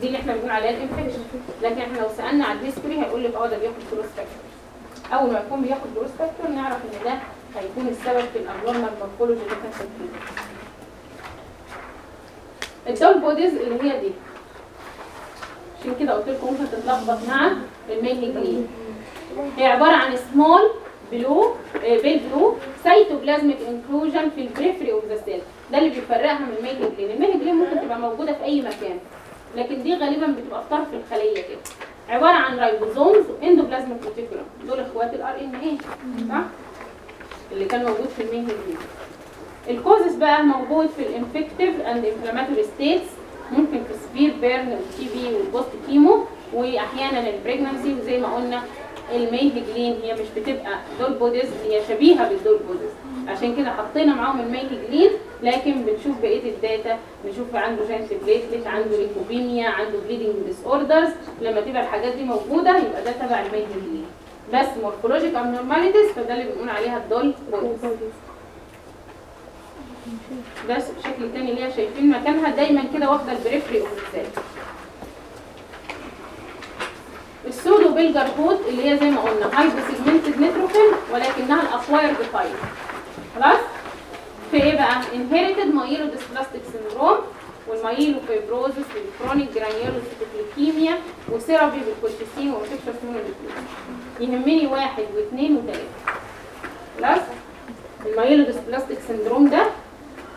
دي اللي إحنا بنقول عليها ال infection لكن إحنا لو سألنا على ال history هيقول لك آه ده بياخد growth factor أول ما يكون بياخد growth factor نعرف إن ده هيكون السبب في ال abnormal morphology اللي إحنا شايفينه ال Döhle bodies اللي هي دي. عشان كده قلت لكم ممكن تتلخبط مع ال May-Hegglin عبارة عن small blue pale blue cytoplasmic inclusion في ال periphery of the cell ده اللي بيفرقها من ال May-Hegglin ال May-Hegglin ممكن تبقى موجودة في أي مكان لكن دي غالبا بتبقى في طرف الخلية كده. عبارة عن ribosomes و endoplasmic reticulum دول اخوات ال RNA صح؟ اللي كان موجود في ال May-Hegglin ال causes بقى موجود في ال infective and inflammatory states ممكن في severe burn وال TB وال post chemo وأحيانا ال pregnancy وزي ما قلنا ال May-Hegglin هي مش بتبقى Döhle bodies هي شبيهة بال Döhle bodies عشان كده حطينا معاهم ال May-Hegglin لكن بنشوف بقية ال data بنشوف عنده giant platelet عنده leukopenia عنده bleeding disorders لما تبقى الحاجات دي موجودة يبقى ده تبع ال May-Hegglin بس morphologic abnormalities فده اللي بنقول عليها ال Döhle bodies ده شكل تاني اللي هي شايفين مكانها دايما كده واخدة ال periphery of ال cell ال pseudo Pelger-Huët اللي هي زي ما قلنا hyposegmented neutrophil ولكنها ال acquired type خلاص؟ في إيه بقى؟ inherited myelodysplastic syndrome وال myelofibrosis وال chronic granulocytic leukemia و therapy بال colchicine و infectious mononucleosis يهمني واحد واثنين وثلاثة. خلاص؟ ال myelodysplastic syndrome ده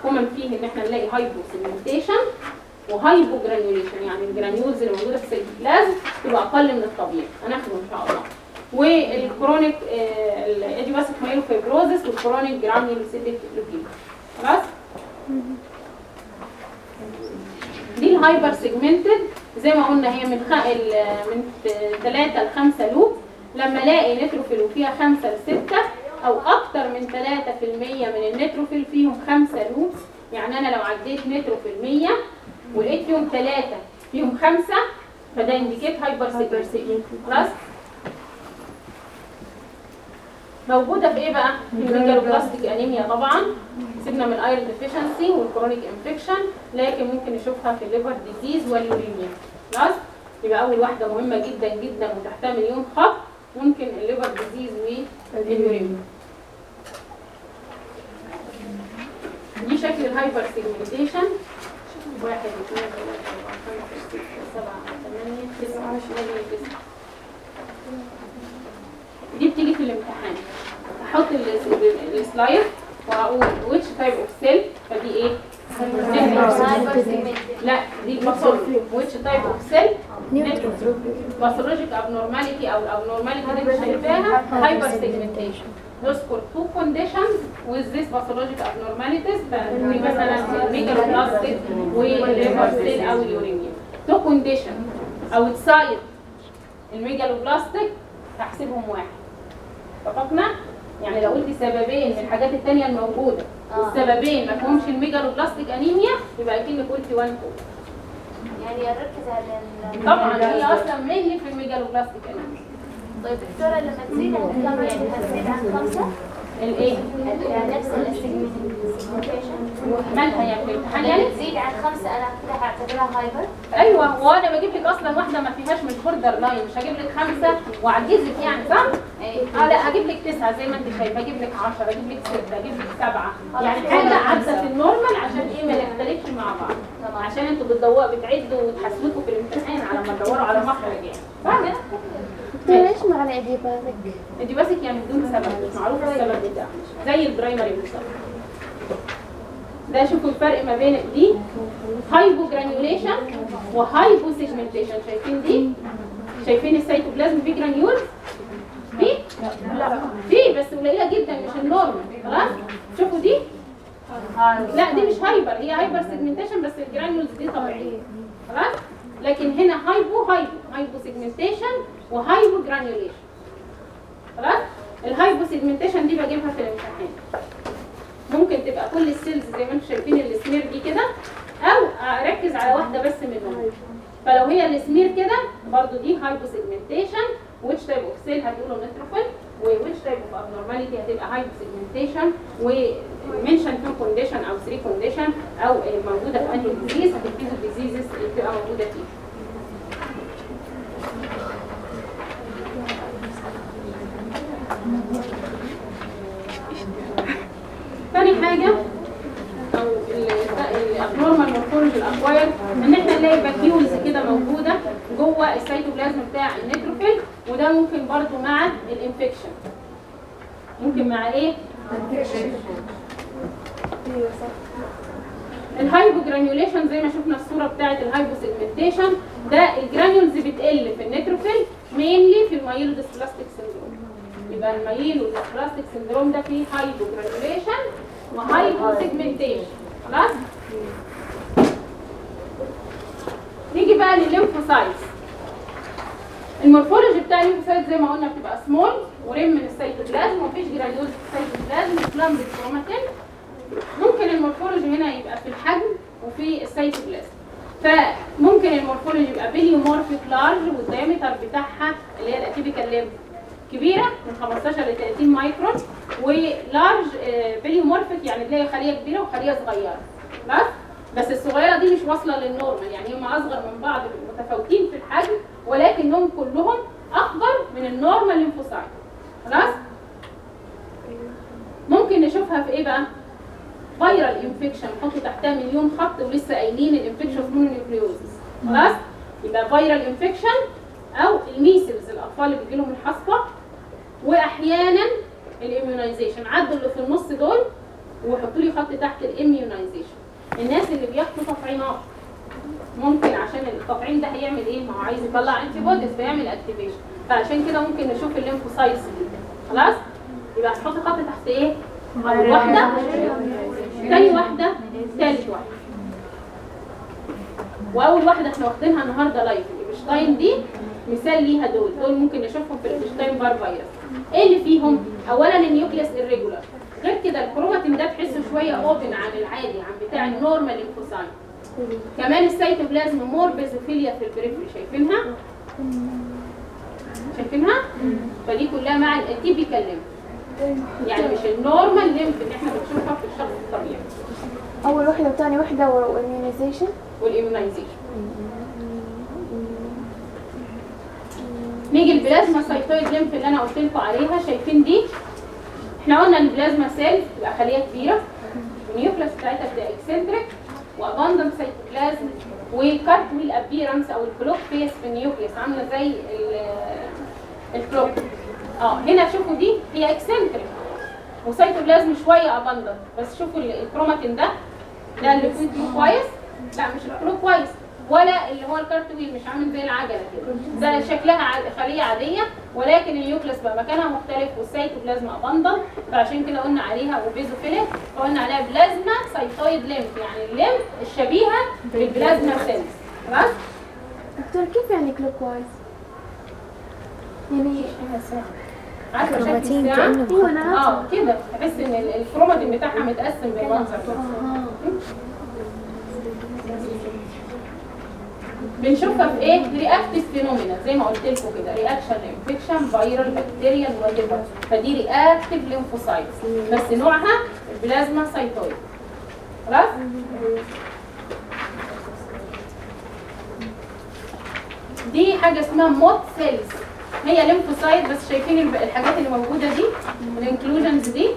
common فيه إن إحنا نلاقي hyposegmentation و hypogranulation يعني ال granules اللي موجودة في السيتوبلازم تبقى أقل من الطبيعي. هناخده إن شاء الله. وال chronic ال idiopathic myelofibrosis وال chronic granulocytic leukemia خلاص؟ دي ال hypersegmented زي ما قلنا هي من خ... من 3 ل 5 lobe لما الاقي neutrophil وفيها 5 ل 6 أو أكتر من 3% من ال neutrophil فيهم 5 lobes يعني أنا لو عديت neutrophil 100 ولقيت فيهم 3 فيهم 5 فده indicate hypersegmented خلاص؟ موجودة في إيه بقى؟ في ال megaloblastic anemia طبعا. سيبنا من ال iron deficiency وال chronic infection لكن ممكن نشوفها في ال liver disease وال uremia خلاص يبقى أول واحدة مهمة جدا جدا وتحتها مليون خط ممكن ال liver disease وال uremia دي شكل ال hypersegmentation واحد اثنين ثلاثة أربعة خمسة ستة سبعة ثمانية تسعة عشرة دي بتيجي في الامتحان. هحط ال- ال- ال slide وهقول which type of cell فدي إيه؟ لا دي pathology which type of cell pathologic abnormality أو abnormality اللي أنت شايفاها hyper segmentation نذكر two conditions with this pathologic abnormalities فدي مثلا ال megaloblastic وال liver cell أو ال uremia two condition outside ال megaloblastic هحسبهم واحد. اتفقنا؟ يعني لو قلت سببين من الحاجات التانية الموجودة والسببين ما فيهمش ال megaloblastic anemia يبقى اكنك قلت 1 cause يعني نركز على طبعا هي أصلا mainly في ال megaloblastic anemia طيب دكتورة لما تزيد يعني هتزيد عن خمسة؟ الايه؟ نفس مالها يعني في الامتحان تزيد عن خمسة أنا كده هعتبرها hyper. أيوه وأنا بجيب لك أصلا واحدة ما فيهاش من ال borderline مش هجيب لك خمسة وأعجزك يعني صح؟ آه لا هجيب لك تسعة زي ما أنت شايفة. أجيب لك 10 أجيب لك ستة أجيب لك سبعة. يعني حاجة عدت ال normal عشان إيه ما نختلفش مع بعض. عشان أنتوا بتدوروا بتعدوا وتحاسبوكوا في الامتحان على ما تدوروا على مخرج يعني. صح إيش معنى idiopathic؟ انت ماسك يعني بدون سبب مش معروف السبب بتاعه. زي ال primary بالظبط ده شوفوا الفرق ما بين دي hypogranulation و hyposegmentation شايفين دي؟ شايفين السيتوبلازم فيه granules في لا في؟ بس قليلة جدا مش ال normal. خلاص؟ شوفوا دي. لا دي مش hyper هي hypersegmentation بس ال granules دي طبيعية. خلاص؟ لكن هنا hypo hypo hyposegmentation و hypogranulation خلاص؟ ال hyposegmentation دي بجيبها في الامتحان. ممكن تبقى كل ال cells زي ما أنتم شايفين السمير دي كده أو أركز على واحدة بس منهم. فلو هي السمير كده برضو دي hyposegmentation which type of cell هتقولوا neutrophil و which type of abnormality هتبقى hyposegmentation و mention two condition أو 3 condition أو موجودة في أنهي disease هتكتبوا ال diseases اللي بتبقى موجودة فيه. تاني حاجة؟ أو ال abnormal morphology ال acquired إن إحنا نلاقي vacuoles كده موجودة جوه السيتوبلازم بتاع ال neutrophil وده ممكن برضو مع ال infection ممكن مع إيه؟ ال hypogranulation زي ما شفنا الصورة بتاعة ال hyposegmentation ده ال granules بتقل في ال neutrophil mainly في ال myelodysplastic syndrome يبقى ال myelodysplastic syndrome ده فيه hypogranulation و hyposegmentation خلاص؟ نيجي بقى للل lymphocytes. ال morphology بتاع ال lymphocyte زي ما قلنا بتبقى سمول وريم من السيتوبلازم ومفيش جرانيولز في السيتوبلازم فلامبد كروماتين ممكن ال morphology هنا يبقى في الحجم وفي السيتوبلازم. فممكن ال morphology يبقى pleomorphic large وال diameter بتاعها اللي هي ال atypical lymph كبيرة من 15 ل 30 مايكرون و large pleomorphic يعني تلاقي خلية كبيرة وخلية صغيرة. بس؟ بس الصغيرة دي مش واصلة لل normal يعني هم أصغر من بعض متفاوتين في الحجم ولكنهم كلهم أكبر من ال normal lymphocyte خلاص ممكن نشوفها في إيه بقى؟ viral infection حطوا تحتها مليون خط ولسه قايلين ال infectious mononucleosis خلاص يبقى viral infection أو ال measles الأطفال اللي بيجي لهم الحصبة وأحيانا ال immunization عدوا اللي في النص دول وحطوا لي خط تحت ال immunization الناس اللي بياخدوا تطعيمات ممكن عشان التطعيم ده هيعمل إيه؟ ما هو عايز يطلع انتي بوديز فيعمل اكتيفيشن فعشان كده ممكن نشوف الليمفوسايتس دي. خلاص؟ يبقى هتحط خط تحت إيه؟ أول واحدة. تاني واحدة. تالت واحدة. وأول واحدة إحنا واخدينها النهارده لايف البشتاين دي. مثال ليها دول دول ممكن نشوفهم في البشتاين بار فيروس. إيه اللي فيهم؟ اولا النيوكليس الريجولار غير كده الكروماتين ده تحسه شوية open عن العادي عن بتاع ال normal lymphocyte كمان ال cytoplasm more basophilia في ال periphery شايفينها؟ شايفينها؟ فدي كلها مع ال atypical lymph يعني مش ال normal lymph اللي إحنا بنشوفها في الشخص الطبيعي. أول واحدة وثاني واحدة وال immunization وال immunization نيجي ال plasmacytoid lymph اللي أنا قلت لكم عليها شايفين دي؟ إحنا قلنا ال plasma cell تبقى خلية كبيرة. ال nucleus بتاعتها بتبقى إكسنتريك. وأباندنت سيتوبلازم وكارتويل أبيرنس أو ال clock فيس في النيوكليس عاملة زي الكلوك. آه هنا شوفوا دي هي eccentric. و cytoplasm شوية abundant. بس شوفوا الكروماتين ده. ده اللي كويس؟ لا مش ال clock كويس. ولا اللي هو ال cartwheel مش عامل زي العجلة كده. ده شكلها خلية عادية ولكن ال nucleus بقى مكانها مختلف وال cytoplasm abundant فعشان كده قلنا عليها و basophilic فقلنا عليها plasmacytoid lymph يعني ال lymph الشبيهة بال plasma cells خلاص دكتور كيف يعني clockwise؟ يعني عارفة شكل الساعة. آه كده. تحس إن ال- الكروماتين بتاعها متقسم بالمنظر ده بنشوفها في إيه؟ reactive phenomena زي ما قلت لكم كده reaction infection viral bacterial what فدي reactive lymphocytes بس نوعها ال plasmacytoid خلاص؟ دي حاجة اسمها Mott cells هي lymphocyte بس شايفين الحاجات اللي موجودة دي ال inclusions دي.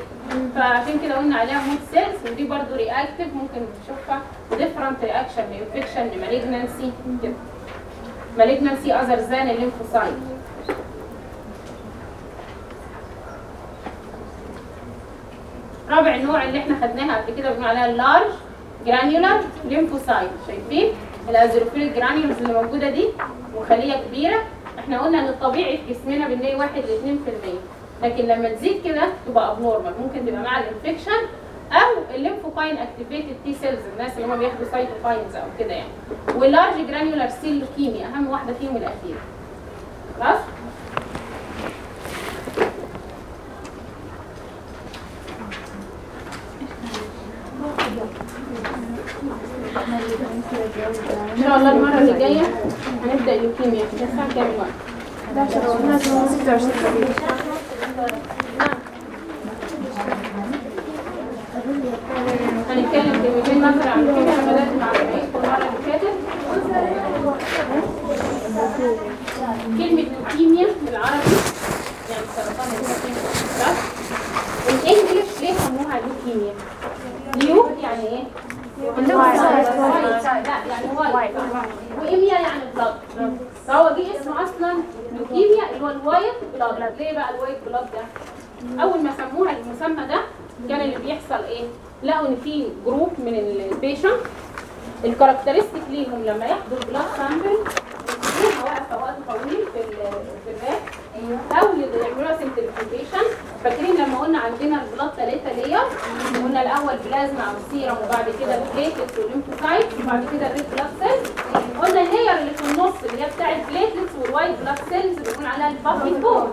فعشان كده قلنا عليها Mott cells ودي برضو reactive ممكن نشوفها different reaction ل infection ل malignancy كده. malignancy other than ال lymphocyte رابع نوع اللي إحنا خدناها قبل كده بنقول عليها ال large granular lymphocyte شايفين؟ ال azurophil granules اللي موجودة دي وخليه كبيرة. إحنا قلنا إن الطبيعي في جسمنا بنلاقي 1 ل 2% لكن لما تزيد كده تبقى abnormal ممكن تبقى مع ال infection أو ال lymphokine activated T cells الناس اللي هم بياخدوا cytokines أو كده يعني. وال large granular cell leukemia أهم واحدة فيهم الاخيره خلاص؟ إن شاء الله المرة اللي جاية هنبدأ اللوكيميا الساعة كام الوقت 11 هنتكلم كلمتين مثلا عن بدات مع زمايلكم المره اللي فاتت كلمة لوكيميا بالعربي يعني سرطان بس وال English ليه سموها leukemia leu يعني إيه؟ لا يعني يعني blood فهو جه اسمه أصلا لوكيميا اللي هو ال white blood ليه بقى ال white blood ده أول ما سموها المسمى ده كان اللي بيحصل إيه؟ لقوا إن في جروب من ال patients ال characteristic ليهم لما ياخدوا ال blood sample واقفه وقت طويل في في ال rack أو يعملوها centrifugation فاكرين لما قلنا عندنا ال blood ثلاثة layer قلنا الأول بلازما أو سيرم وبعد كده البليتلتس والليمفوسايت وبعد كده ال red blood cells قلنا ال layer اللي في النص اللي هي بتاع ال platelets وال white blood cells بنقول عليها ال buffy coat.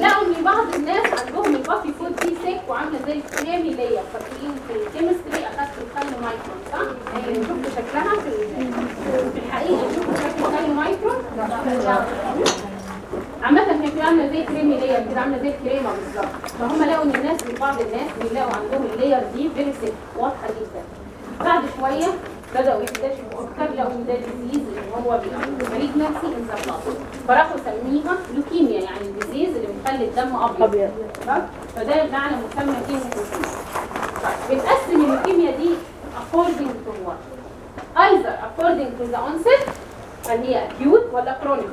لقوا إن بعض الناس عندهم ال buffy coat دي thick وعاملة زي ال creamy layer فاكرين في ال chemistry أخدت ال chylomicron صح؟ شفتوا شكلها في الحقيقة. شفتوا شكل ال chylomicron عامة بتبقى عاملة زي creamy layer كده عاملة زي الكريمة بالظبط. فهم لقوا إن الناس بعض الناس بيلاقوا عندهم ال layer دي very thick واضحة جدا. بعد شوية بدأوا يكتشفوا أكتر لقوا إن ده disease اللي هو بيبقى malignancy in the blood فراحوا سميها لوكيميا يعني ال disease اللي بيخلي الدم أبيض؟ فده معنى مسمى طيب بتقسم اللوكيميا دي according to what؟ either according to the onset هل هي acute ولا chronic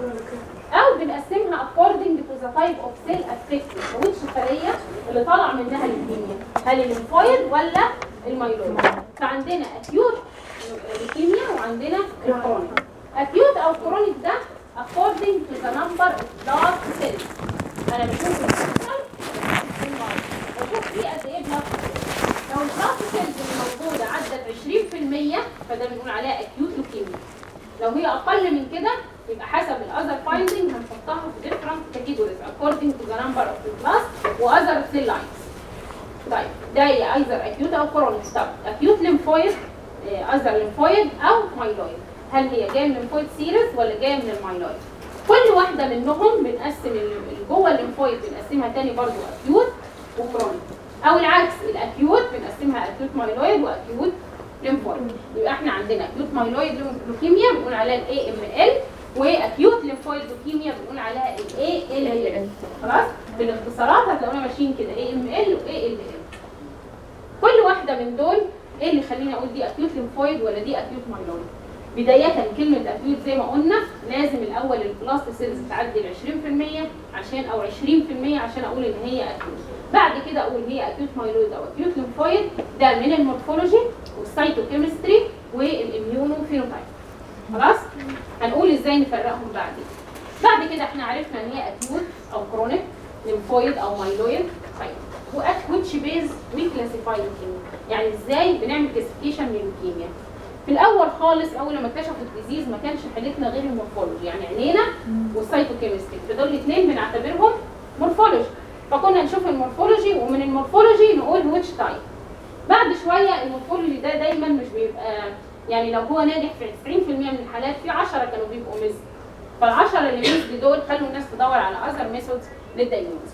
أو بنقسمها according to the type of cell affected which خليه اللي طالع منها الليكيميا هل ال lymphoid ولا ال myeloid فعندنا acute ليكيميا وعندنا ال chronic acute أو chronic ده according to the number of blast cells. أنا بشوف بشوف فيه قد إيه blast لو ال blast cells اللي موجوده عدت 20% فده بنقول عليها acute leukemia. لو هي أقل من كده ال other finding هنحطها في different categories according to the number of the blasts و other cell lines. طيب ده يا either acute أو chronic طب acute lymphoid either lymphoid أو myeloid. هل هي جاية من lymphoid series ولا جاية من ال myeloid كل واحدة منهم بنقسم ال- اللي جوه ال lymphoid بنقسمها تاني برضو acute و chronic أو العكس ال acute بنقسمها acute myeloid و acute lymphoid يبقى إحنا عندنا acute myeloid leukemia بنقول عليها ال AML و acute lymphoid leukemia بنقول عليها ال AL L خلاص؟ بالاختصارات هتلاقونا ماشيين كده. AML و ALL كل واحدة من دول إيه اللي يخليني أقول دي acute lymphoid ولا دي acute myeloid بداية كلمة acute زي ما قلنا لازم الأول ال blast cells تعدي ال 20% عشان أو 20% عشان أقول إن هي acute. بعد كده أقول هي acute myeloid أو acute lymphoid ده من ال morphology وال cytochemistry وال immunophenotype. خلاص؟ هنقول إزاي نفرقهم بعدين. بعد كده إحنا عرفنا إن هي acute أو chronic lymphoid أو myeloid طيب what base we classify leukemia يعني إزاي بنعمل classification لل leukemia في الأول خالص أول لما اكتشفوا ال disease ما كانش حالتنا غير ال morphology يعني عينينا وال cytochemistry فدول الاثنين بنعتبرهم morphology فكنا نشوف ال morphology ومن ال morphology نقول which type بعد شوية ال morphology ده دايما مش بيبقى يعني لو هو ناجح في 90% من الحالات في 10 كانوا بيبقوا missed فال10 اللي missed دول خلوا الناس تدور على other methods لل diagnosis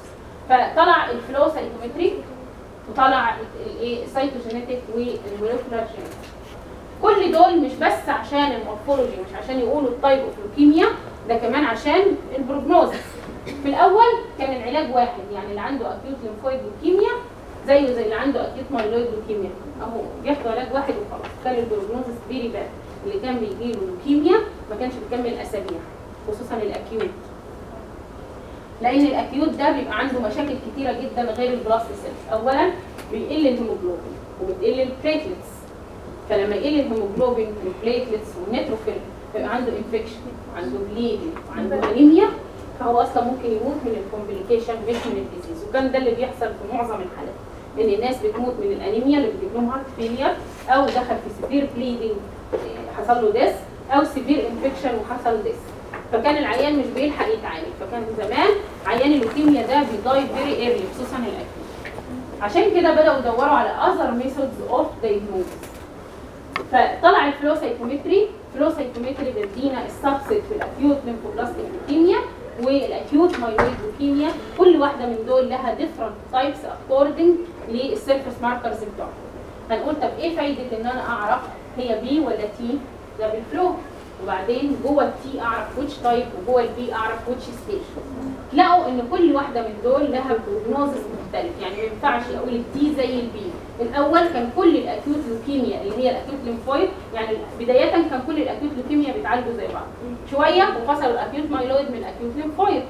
فطلع ال flow cytometry وطلع الايه ال cytogenetic وال molecular كل دول مش بس عشان ال morphology مش عشان يقولوا ال type of leukemia ده كمان عشان ال prognosis. في الأول كان العلاج واحد يعني اللي عنده acute lymphoid leukemia زيه زي اللي عنده acute myeloid leukemia أهو بياخدوا علاج واحد وخلاص. كان ال prognosis very bad اللي كان بيجي له لوكيميا ما كانش بيكمل أسابيع خصوصا ال acute. لأن ال acute ده بيبقى عنده مشاكل كتيرة جدا غير ال blast cells اولا بيقل الهيموجلوبين وبتقل ال platelets فلما يقل الهيموجلوبين وال platelets وال neutrophil بيبقى عنده infection وعنده bleeding وعنده انيميا فهو أصلا ممكن يموت من ال complication مش من ال disease وكان ده اللي بيحصل في معظم الحالات. إن الناس بتموت من الأنيميا اللي بتجيب لهم heart failure أو دخل في severe bleeding حصل له death أو severe infection وحصل death فكان العيان مش بيلحق يتعالج. فكان زمان عيان اللوكيميا ده بي die very early خصوصا ال acute عشان كده بدأوا يدوروا على other methods of diagnosis. فطلع ال flow cytometry flow cytometry بيدينا ال subset في ال acute lymphoblastic leukemia وال acute myeloid leukemia كل واحدة من دول لها different types according لل surface markers بتوعها. هنقول طب إيه فايدة إن أنا أعرف هي B ولا T ده بال flow وبعدين جوه ال T أعرف which type وجوه ال B أعرف which stage لقوا إن كل واحدة من دول لها prognosis مختلف. يعني ما ينفعش أقول ال T زي ال B الأول كان كل ال acute leukemia اللي هي ال acute lymphoid يعني بداية كان كل ال acute leukemia بيتعالجوا زي بعض. شوية وفصلوا ال acute myeloid من ال acute lymphoid.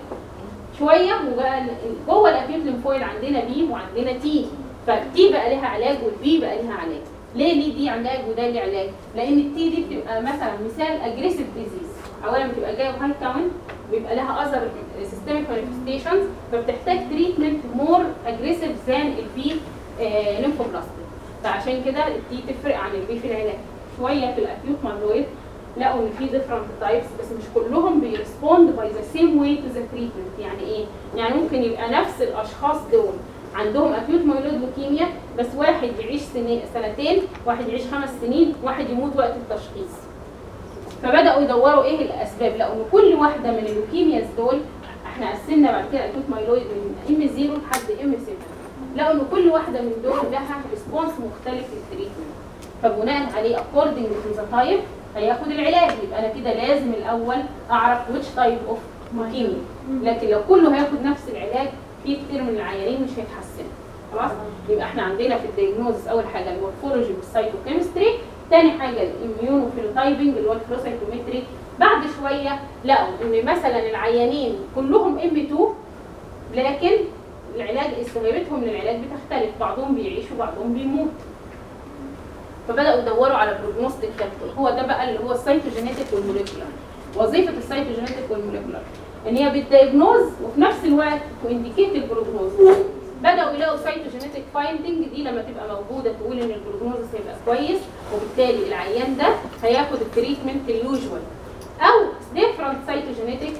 شوية وبقى جوه ال acute lymphoid عندنا B وعندنا T فال T بقى لها علاج وال B بقى لها علاج. ليه ليه دي علاج وده ليه علاج؟ لأن ال T دي بتبقى مثلا مثال aggressive disease اولا بتبقى جاية high count بيبقى لها other systemic manifestations فبتحتاج treatment more aggressive than ال B lymphoblastic. فعشان كده ال T تفرق عن ال B في العلاج. شوية في ال acute myeloid لقوا إن في different types بس مش كلهم بي respond by the same way to the treatment يعني إيه؟ يعني ممكن يبقى نفس الأشخاص دول عندهم acute myeloid leukemia بس واحد يعيش سنين سنتين واحد يعيش خمس سنين واحد يموت وقت التشخيص. فبدأوا يدوروا إيه الأسباب؟ لقوا إن كل واحدة من ال leukemias دول إحنا قسمنا بعد كده acute myeloid من M 0 لحد M 7 لقوا إن كل واحدة من دول لها response مختلف لل treatment فبناء عليه according to the type هياخد العلاج. يبقى أنا كده لازم الأول أعرف which type of leukemia. لكن لو كله هياخد نفس العلاج في كتير من العيانين مش هيتحسنوا. خلاص؟ يبقى إحنا عندنا في ال diagnosis أول حاجة ال morphology وال cytochemistry تاني حاجة ال immunophenotyping اللي هو ال flow cytometry بعد شوية لقوا إن مثلا العيانين كلهم M 2 لكن العلاج استجابتهم للعلاج بتختلف. بعضهم بيعيش وبعضهم بيموت. فبدأوا يدوروا على prognostic factor هو ده بقى اللي هو ال cytogenetic وال molecular وظيفة ال cytogenetic وال molecular إن هي بت diagnose وفي نفس الوقت ت indicate ال prognosis بدأوا يلاقوا cytogenetic finding دي لما تبقى موجودة تقول إن ال prognosis هيبقى كويس وبالتالي العيان ده هياخد ال treatment ال usual أو different cytogenetic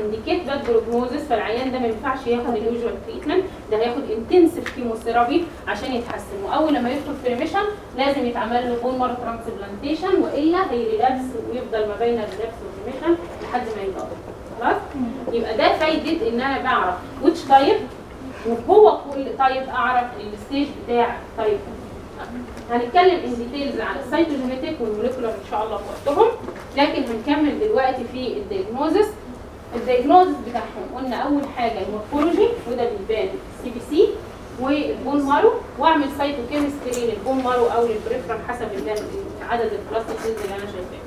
indicate bad prognosis فالعيان ده ما ينفعش ياخد ال usual treatment ده هياخد intensive chemotherapy عشان يتحسن واول لما يدخل في remission لازم يتعمل له bone marrow transplantation وإلا هي relapse ويفضل ما بين ال relapse وال remission لحد ما يضرب خلاص؟ يبقى ده فايدة إن أنا بعرف which type وجوه كل type أعرف ال stage بتاع type هنتكلم in details عن ال cytogenetic وال molecular إن شاء الله في وقتهم لكن هنكمل دلوقتي في ال diagnosis ال diagnosis بتاعهم. قلنا أول حاجة ال morphology وده بيبان CBC وال bone marrow. وأعمل cytochemistry لل bone marrow أو لل peripheral حسب عدد ال blastic cells اللي أنا شايفاه.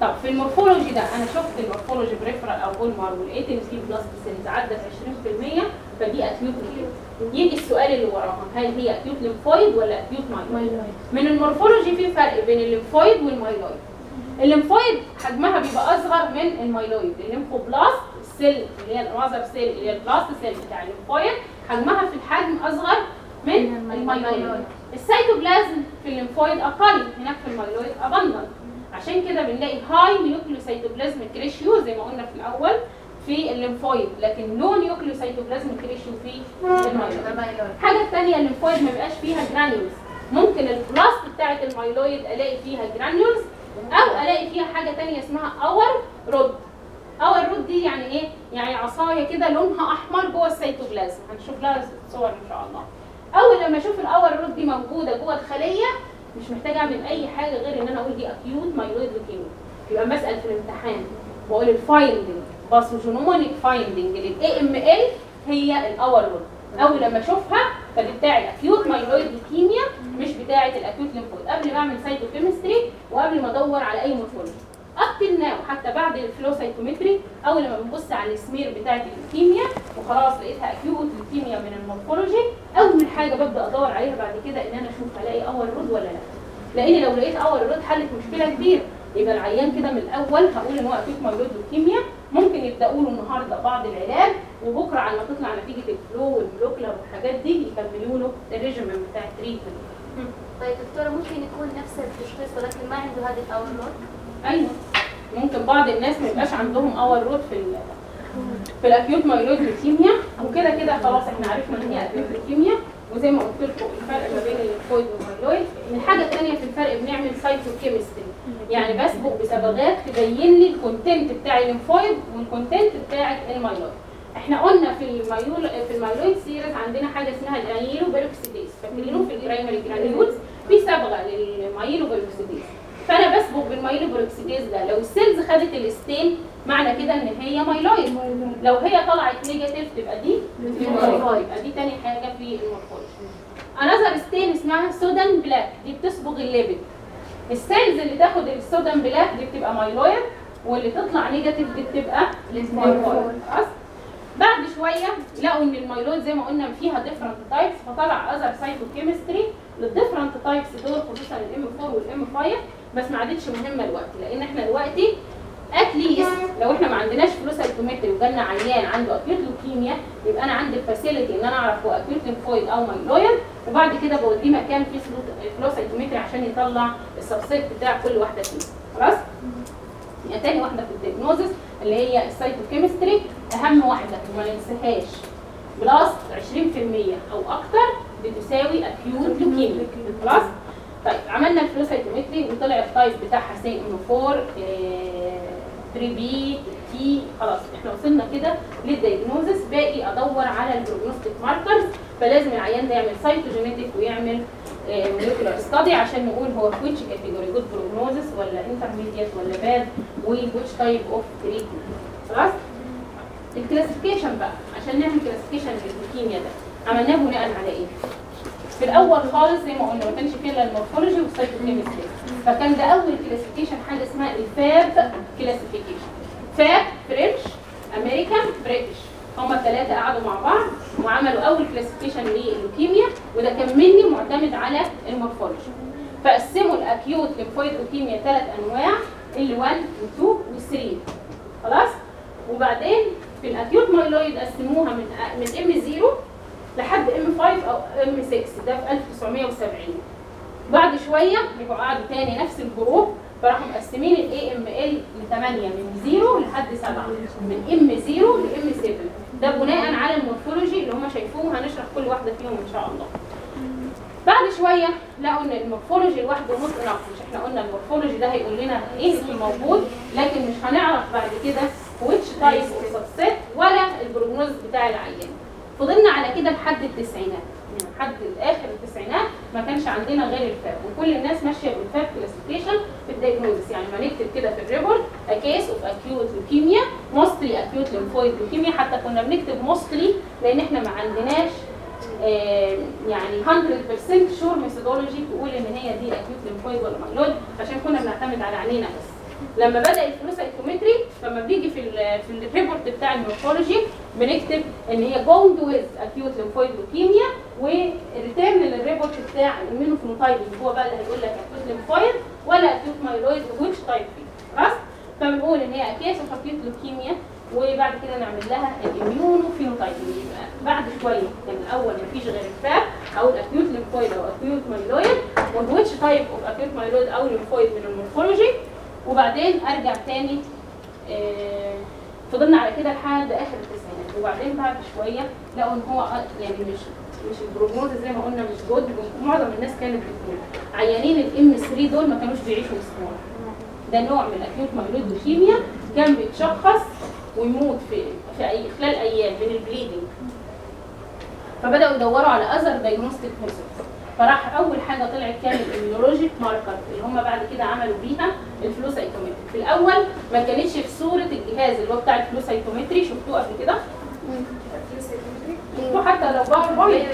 طب في ال morphology ده أنا شفت ال morphology peripheral أو bone marrow ولقيت إن في blastic cells عدت 20% فدي acute يجي السؤال اللي وراها هل هي acute lymphoid ولا acute myeloid من ال morphology في فرق بين ال lymphoid وال myeloid ال lymphoid حجمها بيبقى أصغر من ال myeloid. ال lymphoblast ال cell اللي هي ال mother cell اللي هي ال blast cell بتاع ال lymphoid حجمها في الحجم أصغر من ال myeloid. ال cytoplasm في ال lymphoid أقل هناك في ال myeloid abundant عشان كده بنلاقي high nucleocytoplasmic ratio زي ما قلنا في الأول في ال lymphoid لكن low nucleocytoplasmic ratio في ال myeloid. الحاجة الثانية ال lymphoid ما بيبقاش فيها granules ممكن ال blast بتاعة ال myeloid ألاقي فيها granules أو ألاقي فيها حاجة تانية اسمها Auer rod Auer rod دي يعني إيه؟ يعني عصاية كده لونها أحمر جوه السيتوبلازم هنشوف لها صور إن شاء الله. أول لما أشوف ال Auer rod دي موجودة جوه الخلية مش محتاجة أعمل أي حاجة غير إن أنا أقول دي acute myeloid leukemia يبقى بسال في الامتحان بقول ال finding pathognomonic finding لل AML هي ال Auer rod أول لما أشوفها فدي بتاع ال acute myeloid leukemia مش بتاعة ال acute lymphoid. قبل ما أعمل cytochemistry وقبل ما أدور على أي morphology up to now حتى بعد ال flow cytometry أول لما بنبص على ال smear بتاعة اللوكيميا وخلاص لقيتها acute leukemia من ال morphology أول حاجة ببدأ أدور عليها بعد كده إن أنا أشوف هلاقي Auer rod ولا لأ. لأن لو لقيت Auer rod حلت مشكلة كبيرة يبقى العيان كده من الأول هقول إن هو acute myeloid leukemia ممكن يبدأوا له النهارده بعض العلاج وبكرة على ما تطلع نتيجة ال flow وال molecular والحاجات دي يكملوا له ال regimen بتاع ال treatment طيب دكتورة ممكن يكون نفس التشخيص ولكن ما عنده هذه ال Auer rod أيوه. ممكن بعض الناس ما يبقاش عندهم Auer rod في في ال acute myeloid leukemia وكده كده خلاص إحنا عرفنا إن هي acute leukemia وزي ما قلت لكم الفرق ما بين ال lymphoid وال myeloid الحاجة الثانية في الفرق بنعمل cytochemistry يعني بصبغ بصبغات تبين لي الكونتنت بتاع الليمفويد والكونتنت بتاع المايلويد إحنا قلنا في ال myel في ال myeloid series عندنا حاجة اسمها ال myeloperoxidase فاكرينه في ال primary granules؟ في صبغه لل myeloperoxidase فأنا بصبغ بال myeloperoxidase ده. لو ال cells خدت ال stain معنى كده إن هي myeloid. لو هي طلعت negative تبقى دي lymphoid يبقى دي تاني حاجة في ال morphology. another stain اسمها Sudan black. دي بتصبغ ال lipid. ال cells اللي تاخد ال Sudan black دي بتبقى myeloid واللي تطلع negative دي بتبقى خلاص؟ بعد شوية لقوا إن ال myeloid زي ما قلنا فيها different types فطلع other cytochemistry لل different types دول خصوصا ال M 4 وال M 5 بس ما عادتش مهمة دلوقتي لأن إحنا دلوقتي at least لو إحنا ما عندناش flow cytometry وجالنا عيان عنده acute leukemia يبقى أنا عندي ال facility إن أنا أعرف هو acute lymphoid أو myeloid وبعد كده بوديه مكان فيه flow cytometry عشان يطلع ال subset بتاع كل واحدة فيهم. خلاص؟ يعني تاني واحدة في ال diagnosis اللي هي ال cytochemistry أهم واحدة وما ننساهاش. blasts 20% أو أكتر بتساوي acute leukemia خلاص طيب عملنا ال flow cytometry وطلع ال type بتاعها CM 4 3 BT خلاص. إحنا وصلنا كده لل diagnosis باقي أدور على ال prognostic markers فلازم العيان ده يعمل cytogenetic ويعمل molecular study عشان نقول هو في which category good prognosis ولا intermediate ولا bad و which type of treatment خلاص؟ ال classification بقى عشان نعمل classification لل leukemia ده. عملناه بناء على إيه؟ في الأول خالص زي ما قلنا ما كانش فيه إلا ال morphology وال cytochemistry فكان ده أول classification حاجة اسمها ال FAB classification FAB French American British. هما الثلاثه قعدوا مع بعض وعملوا أول classification لل leukemia وده كان mainly معتمد على ال morphology. فقسموا ال acute lymphoid leukemia ثلاث أنواع L 1 و2 و3 خلاص؟ وبعدين في ال acute myeloid قسموها من من M 0 لحد M 5 أو M 6 ده في 1970 بعد شوية يبقوا قعدوا تاني نفس ال group فراحوا مقسمين ال AML ل 8 من 0 لحد 7 من M 0 ل M 7 ده بناء على ال morphology اللي هم شايفوه هنشرح كل واحدة فيهم إن شاء الله. بعد شوية لقوا إن ال morphology لوحده مش إحنا قلنا ال morphology ده هيقول لنا إيه اللي موجود لكن مش هنعرف بعد كده which type of subset ولا ال prognosis بتاع العيان. فضلنا على كده لحد التسعينات. يعني لحد اخر التسعينات ما كانش عندنا غير ال FAB. وكل الناس ماشية بال FAB classification في ال diagnosis. يعني ما نكتب كده في ال report a case of acute leukemia mostly acute lymphoid leukemia. حتى كنا بنكتب mostly لأن إحنا ما عندناش يعني 100% sure methodology تقول إن هي دي acute lymphoid ولا myeloid عشان كنا بنعتمد على عينينا بس. لما بدأ ال flow cytometry فلما بيجي في في ال report بتاع ال morphology بنكتب إن هي going with acute lymphoid leukemia و return لل report بتاع ال immunophenotype هو بقى اللي هيقول لك acute lymphoid ولا acute myeloid which type خلاص فبنقول إن هي a case of acute leukemia وبعد كده نعمل لها ال immunophenotype يبقى بعد شوية كان الأول مفيش غير ال FAB أو ال acute lymphoid أو acute myeloid. وال which type of acute myeloid أو lymphoid من ال morphology؟ وبعدين أرجع تاني آه، فضلنا على كده لحد آخر التسعينات. وبعدين بعد شوية لقوا إن هو أ- يعني مش مش ال prognosis زي ما قلنا مش good معظم الناس كانت بتقول عيانين ال M 3 دول ما كانوش بيعيشوا أسبوع. ده نوع من ال acute myeloid leukemia كان بيتشخص ويموت في في أي خلال أيام من ال bleeding فبدأوا يدوروا على other diagnostic method فراح أول حاجة طلعت كان ال immunologic marker اللي هم بعد كده عملوا بيها ال flow cytometry في الأول ما كانتش في صورة الجهاز اللي هو بتاع ال flow cytometry شفتوه قبل كده؟ وحتى لو PowerPoint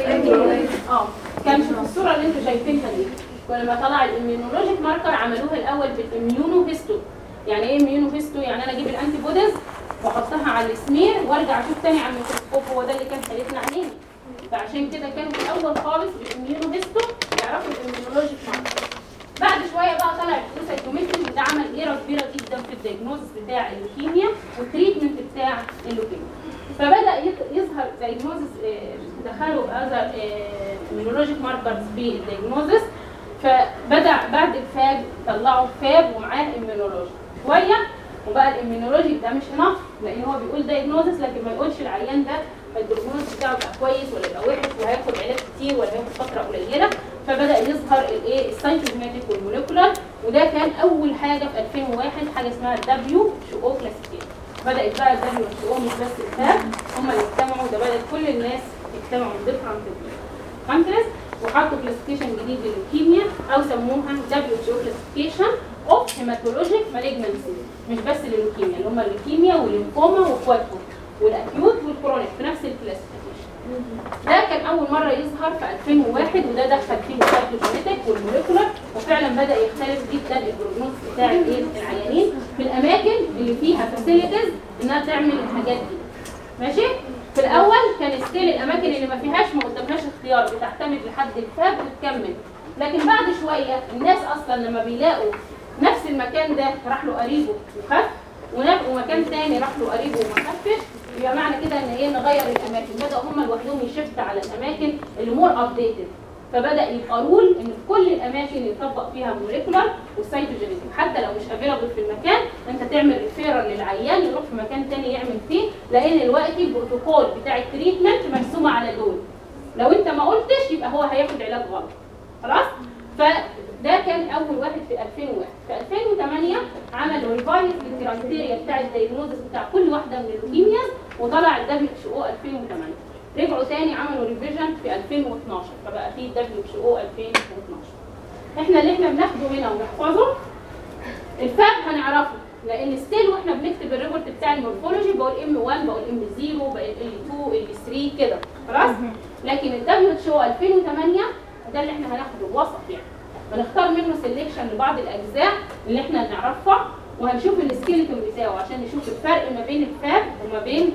آه كانش في الصورة اللي أنتوا شايفينها دي. ولما طلع ال immunologic marker عملوها الأول بال immunohisto يعني إيه immunohisto يعني أنا أجيب ال antibodies واحطها على السمير وارجع أشوف تاني على الميكروسكوب هو ده اللي كان خليتنا عليه. فعشان كده كانوا في الأول خالص بال immunohisto يعرفوا ال immunologic marker بعد شوية بقى طلع ال flow cytometry وده عمل era كبيرة جدا في ال diagnosis بتاع ال leukemia وال treatment بتاع اللوكيميا. فبدأ يظهر diagnosis دخلوا other immunologic markers في ال diagnosis فبدأ بعد ال FAB طلعوا FAB ومعاه immunology شوية وبقى ال immunology ده مش enough لأن هو بيقول diagnosis لكن ما يقولش العيان ده ال prognosis بتاعه يبقى كويس ولا يبقى وحش وهياخد علاج كتير ولا هياخد فترة قليلة. فبدأ يظهر الايه ال cytogenetic وال molecular وده كان أول حاجة في 2001 حاجة اسمها WHO classification بدأت بقى ال WHO مش بس ال FAB هم اللي اجتمعوا ده بدأت كل الناس يجتمعوا different countries وحطوا classification جديد للكيمياء أو سموها WHO classification of hematologic malignancy مش بس للوكيميا اللي هم ال leukemia وال lymphoma واخواتهم وال acute وال chronic في نفس ال classification ده كان أول مرة يظهر في 2001 وده دخل فيه ال cytogenetic وال molecular وفعلا بدأ يختلف جدا ال prognosis بتاع الايه العيانين في الأماكن اللي فيها facilities إنها تعمل الحاجات دي. ماشي؟ في الأول كان still الأماكن اللي ما فيهاش ما قدامهاش اختيار بتعتمد لحد ال FAB وتكمل لكن بعد شوية الناس أصلا لما بيلاقوا نفس المكان ده راح له قريبه وخف ومكان تاني راح له قريبه وما خفش. يبقى معنى كده إن إيه نغير الأماكن. بدأوا هم لوحدهم ي shift على الأماكن اللي more updated فبدأ يبقى rule إن في كل الأماكن يطبق فيها molecular وال cytogenetic حتى لو مش available في المكان أنت تعمل referral للعيان يروح في مكان تاني يعمل فيه لأن دلوقتي البروتوكول بتاع ال treatment مرسومه على دول. لو أنت ما قلتش يبقى هو هياخد علاج غلط. خلاص؟ فده كان أول واحد في 2001 في 2008 عملوا revise لل criteria بتاع ال diagnosis بتاع كل واحدة من ال leukemias وطلع ال WHO 2008 رجعوا تاني عملوا revision في 2012 فبقى في WHO 2012 إحنا اللي إحنا بناخده هنا ونحفظه. ال FAB هنعرفه لأن still وإحنا بنكتب ال report بتاع ال morphology بقول M 1 بقول M 0 بقول L 2 L 3 كده. خلاص؟ لكن ال WHO 2008 ده اللي إحنا هناخده الوسط يعني. بنختار منه selection لبعض الأجزاء اللي إحنا نعرفها وهنشوف ال skeleton بتاعه عشان نشوف الفرق ما بين ال FAB وما بين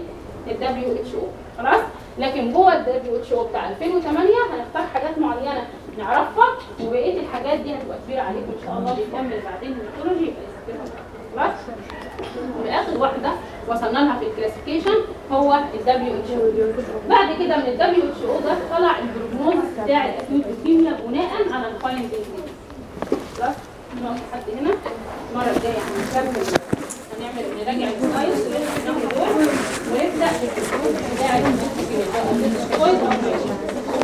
ال WHO خلاص؟ لكن جوه ال WHO بتاع 2008 هنختار حاجات معينة نعرفها وبقية الحاجات دي هتبقى كبيرة عليكم إن شاء الله. بنكمل بعدين ال hematology يبقى يذاكرها خلاص؟ واخر واحدة وصلنا لها في ال classification هو ال WHO بعد كده من ال WHO ده طلع ال prognosis بتاع ال acute بناء على ال finding المرة الجاية هنكمل. هنعمل نراجع ال slides اللي إحنا دول ونبدا بال prognosis بتاع لوكيميا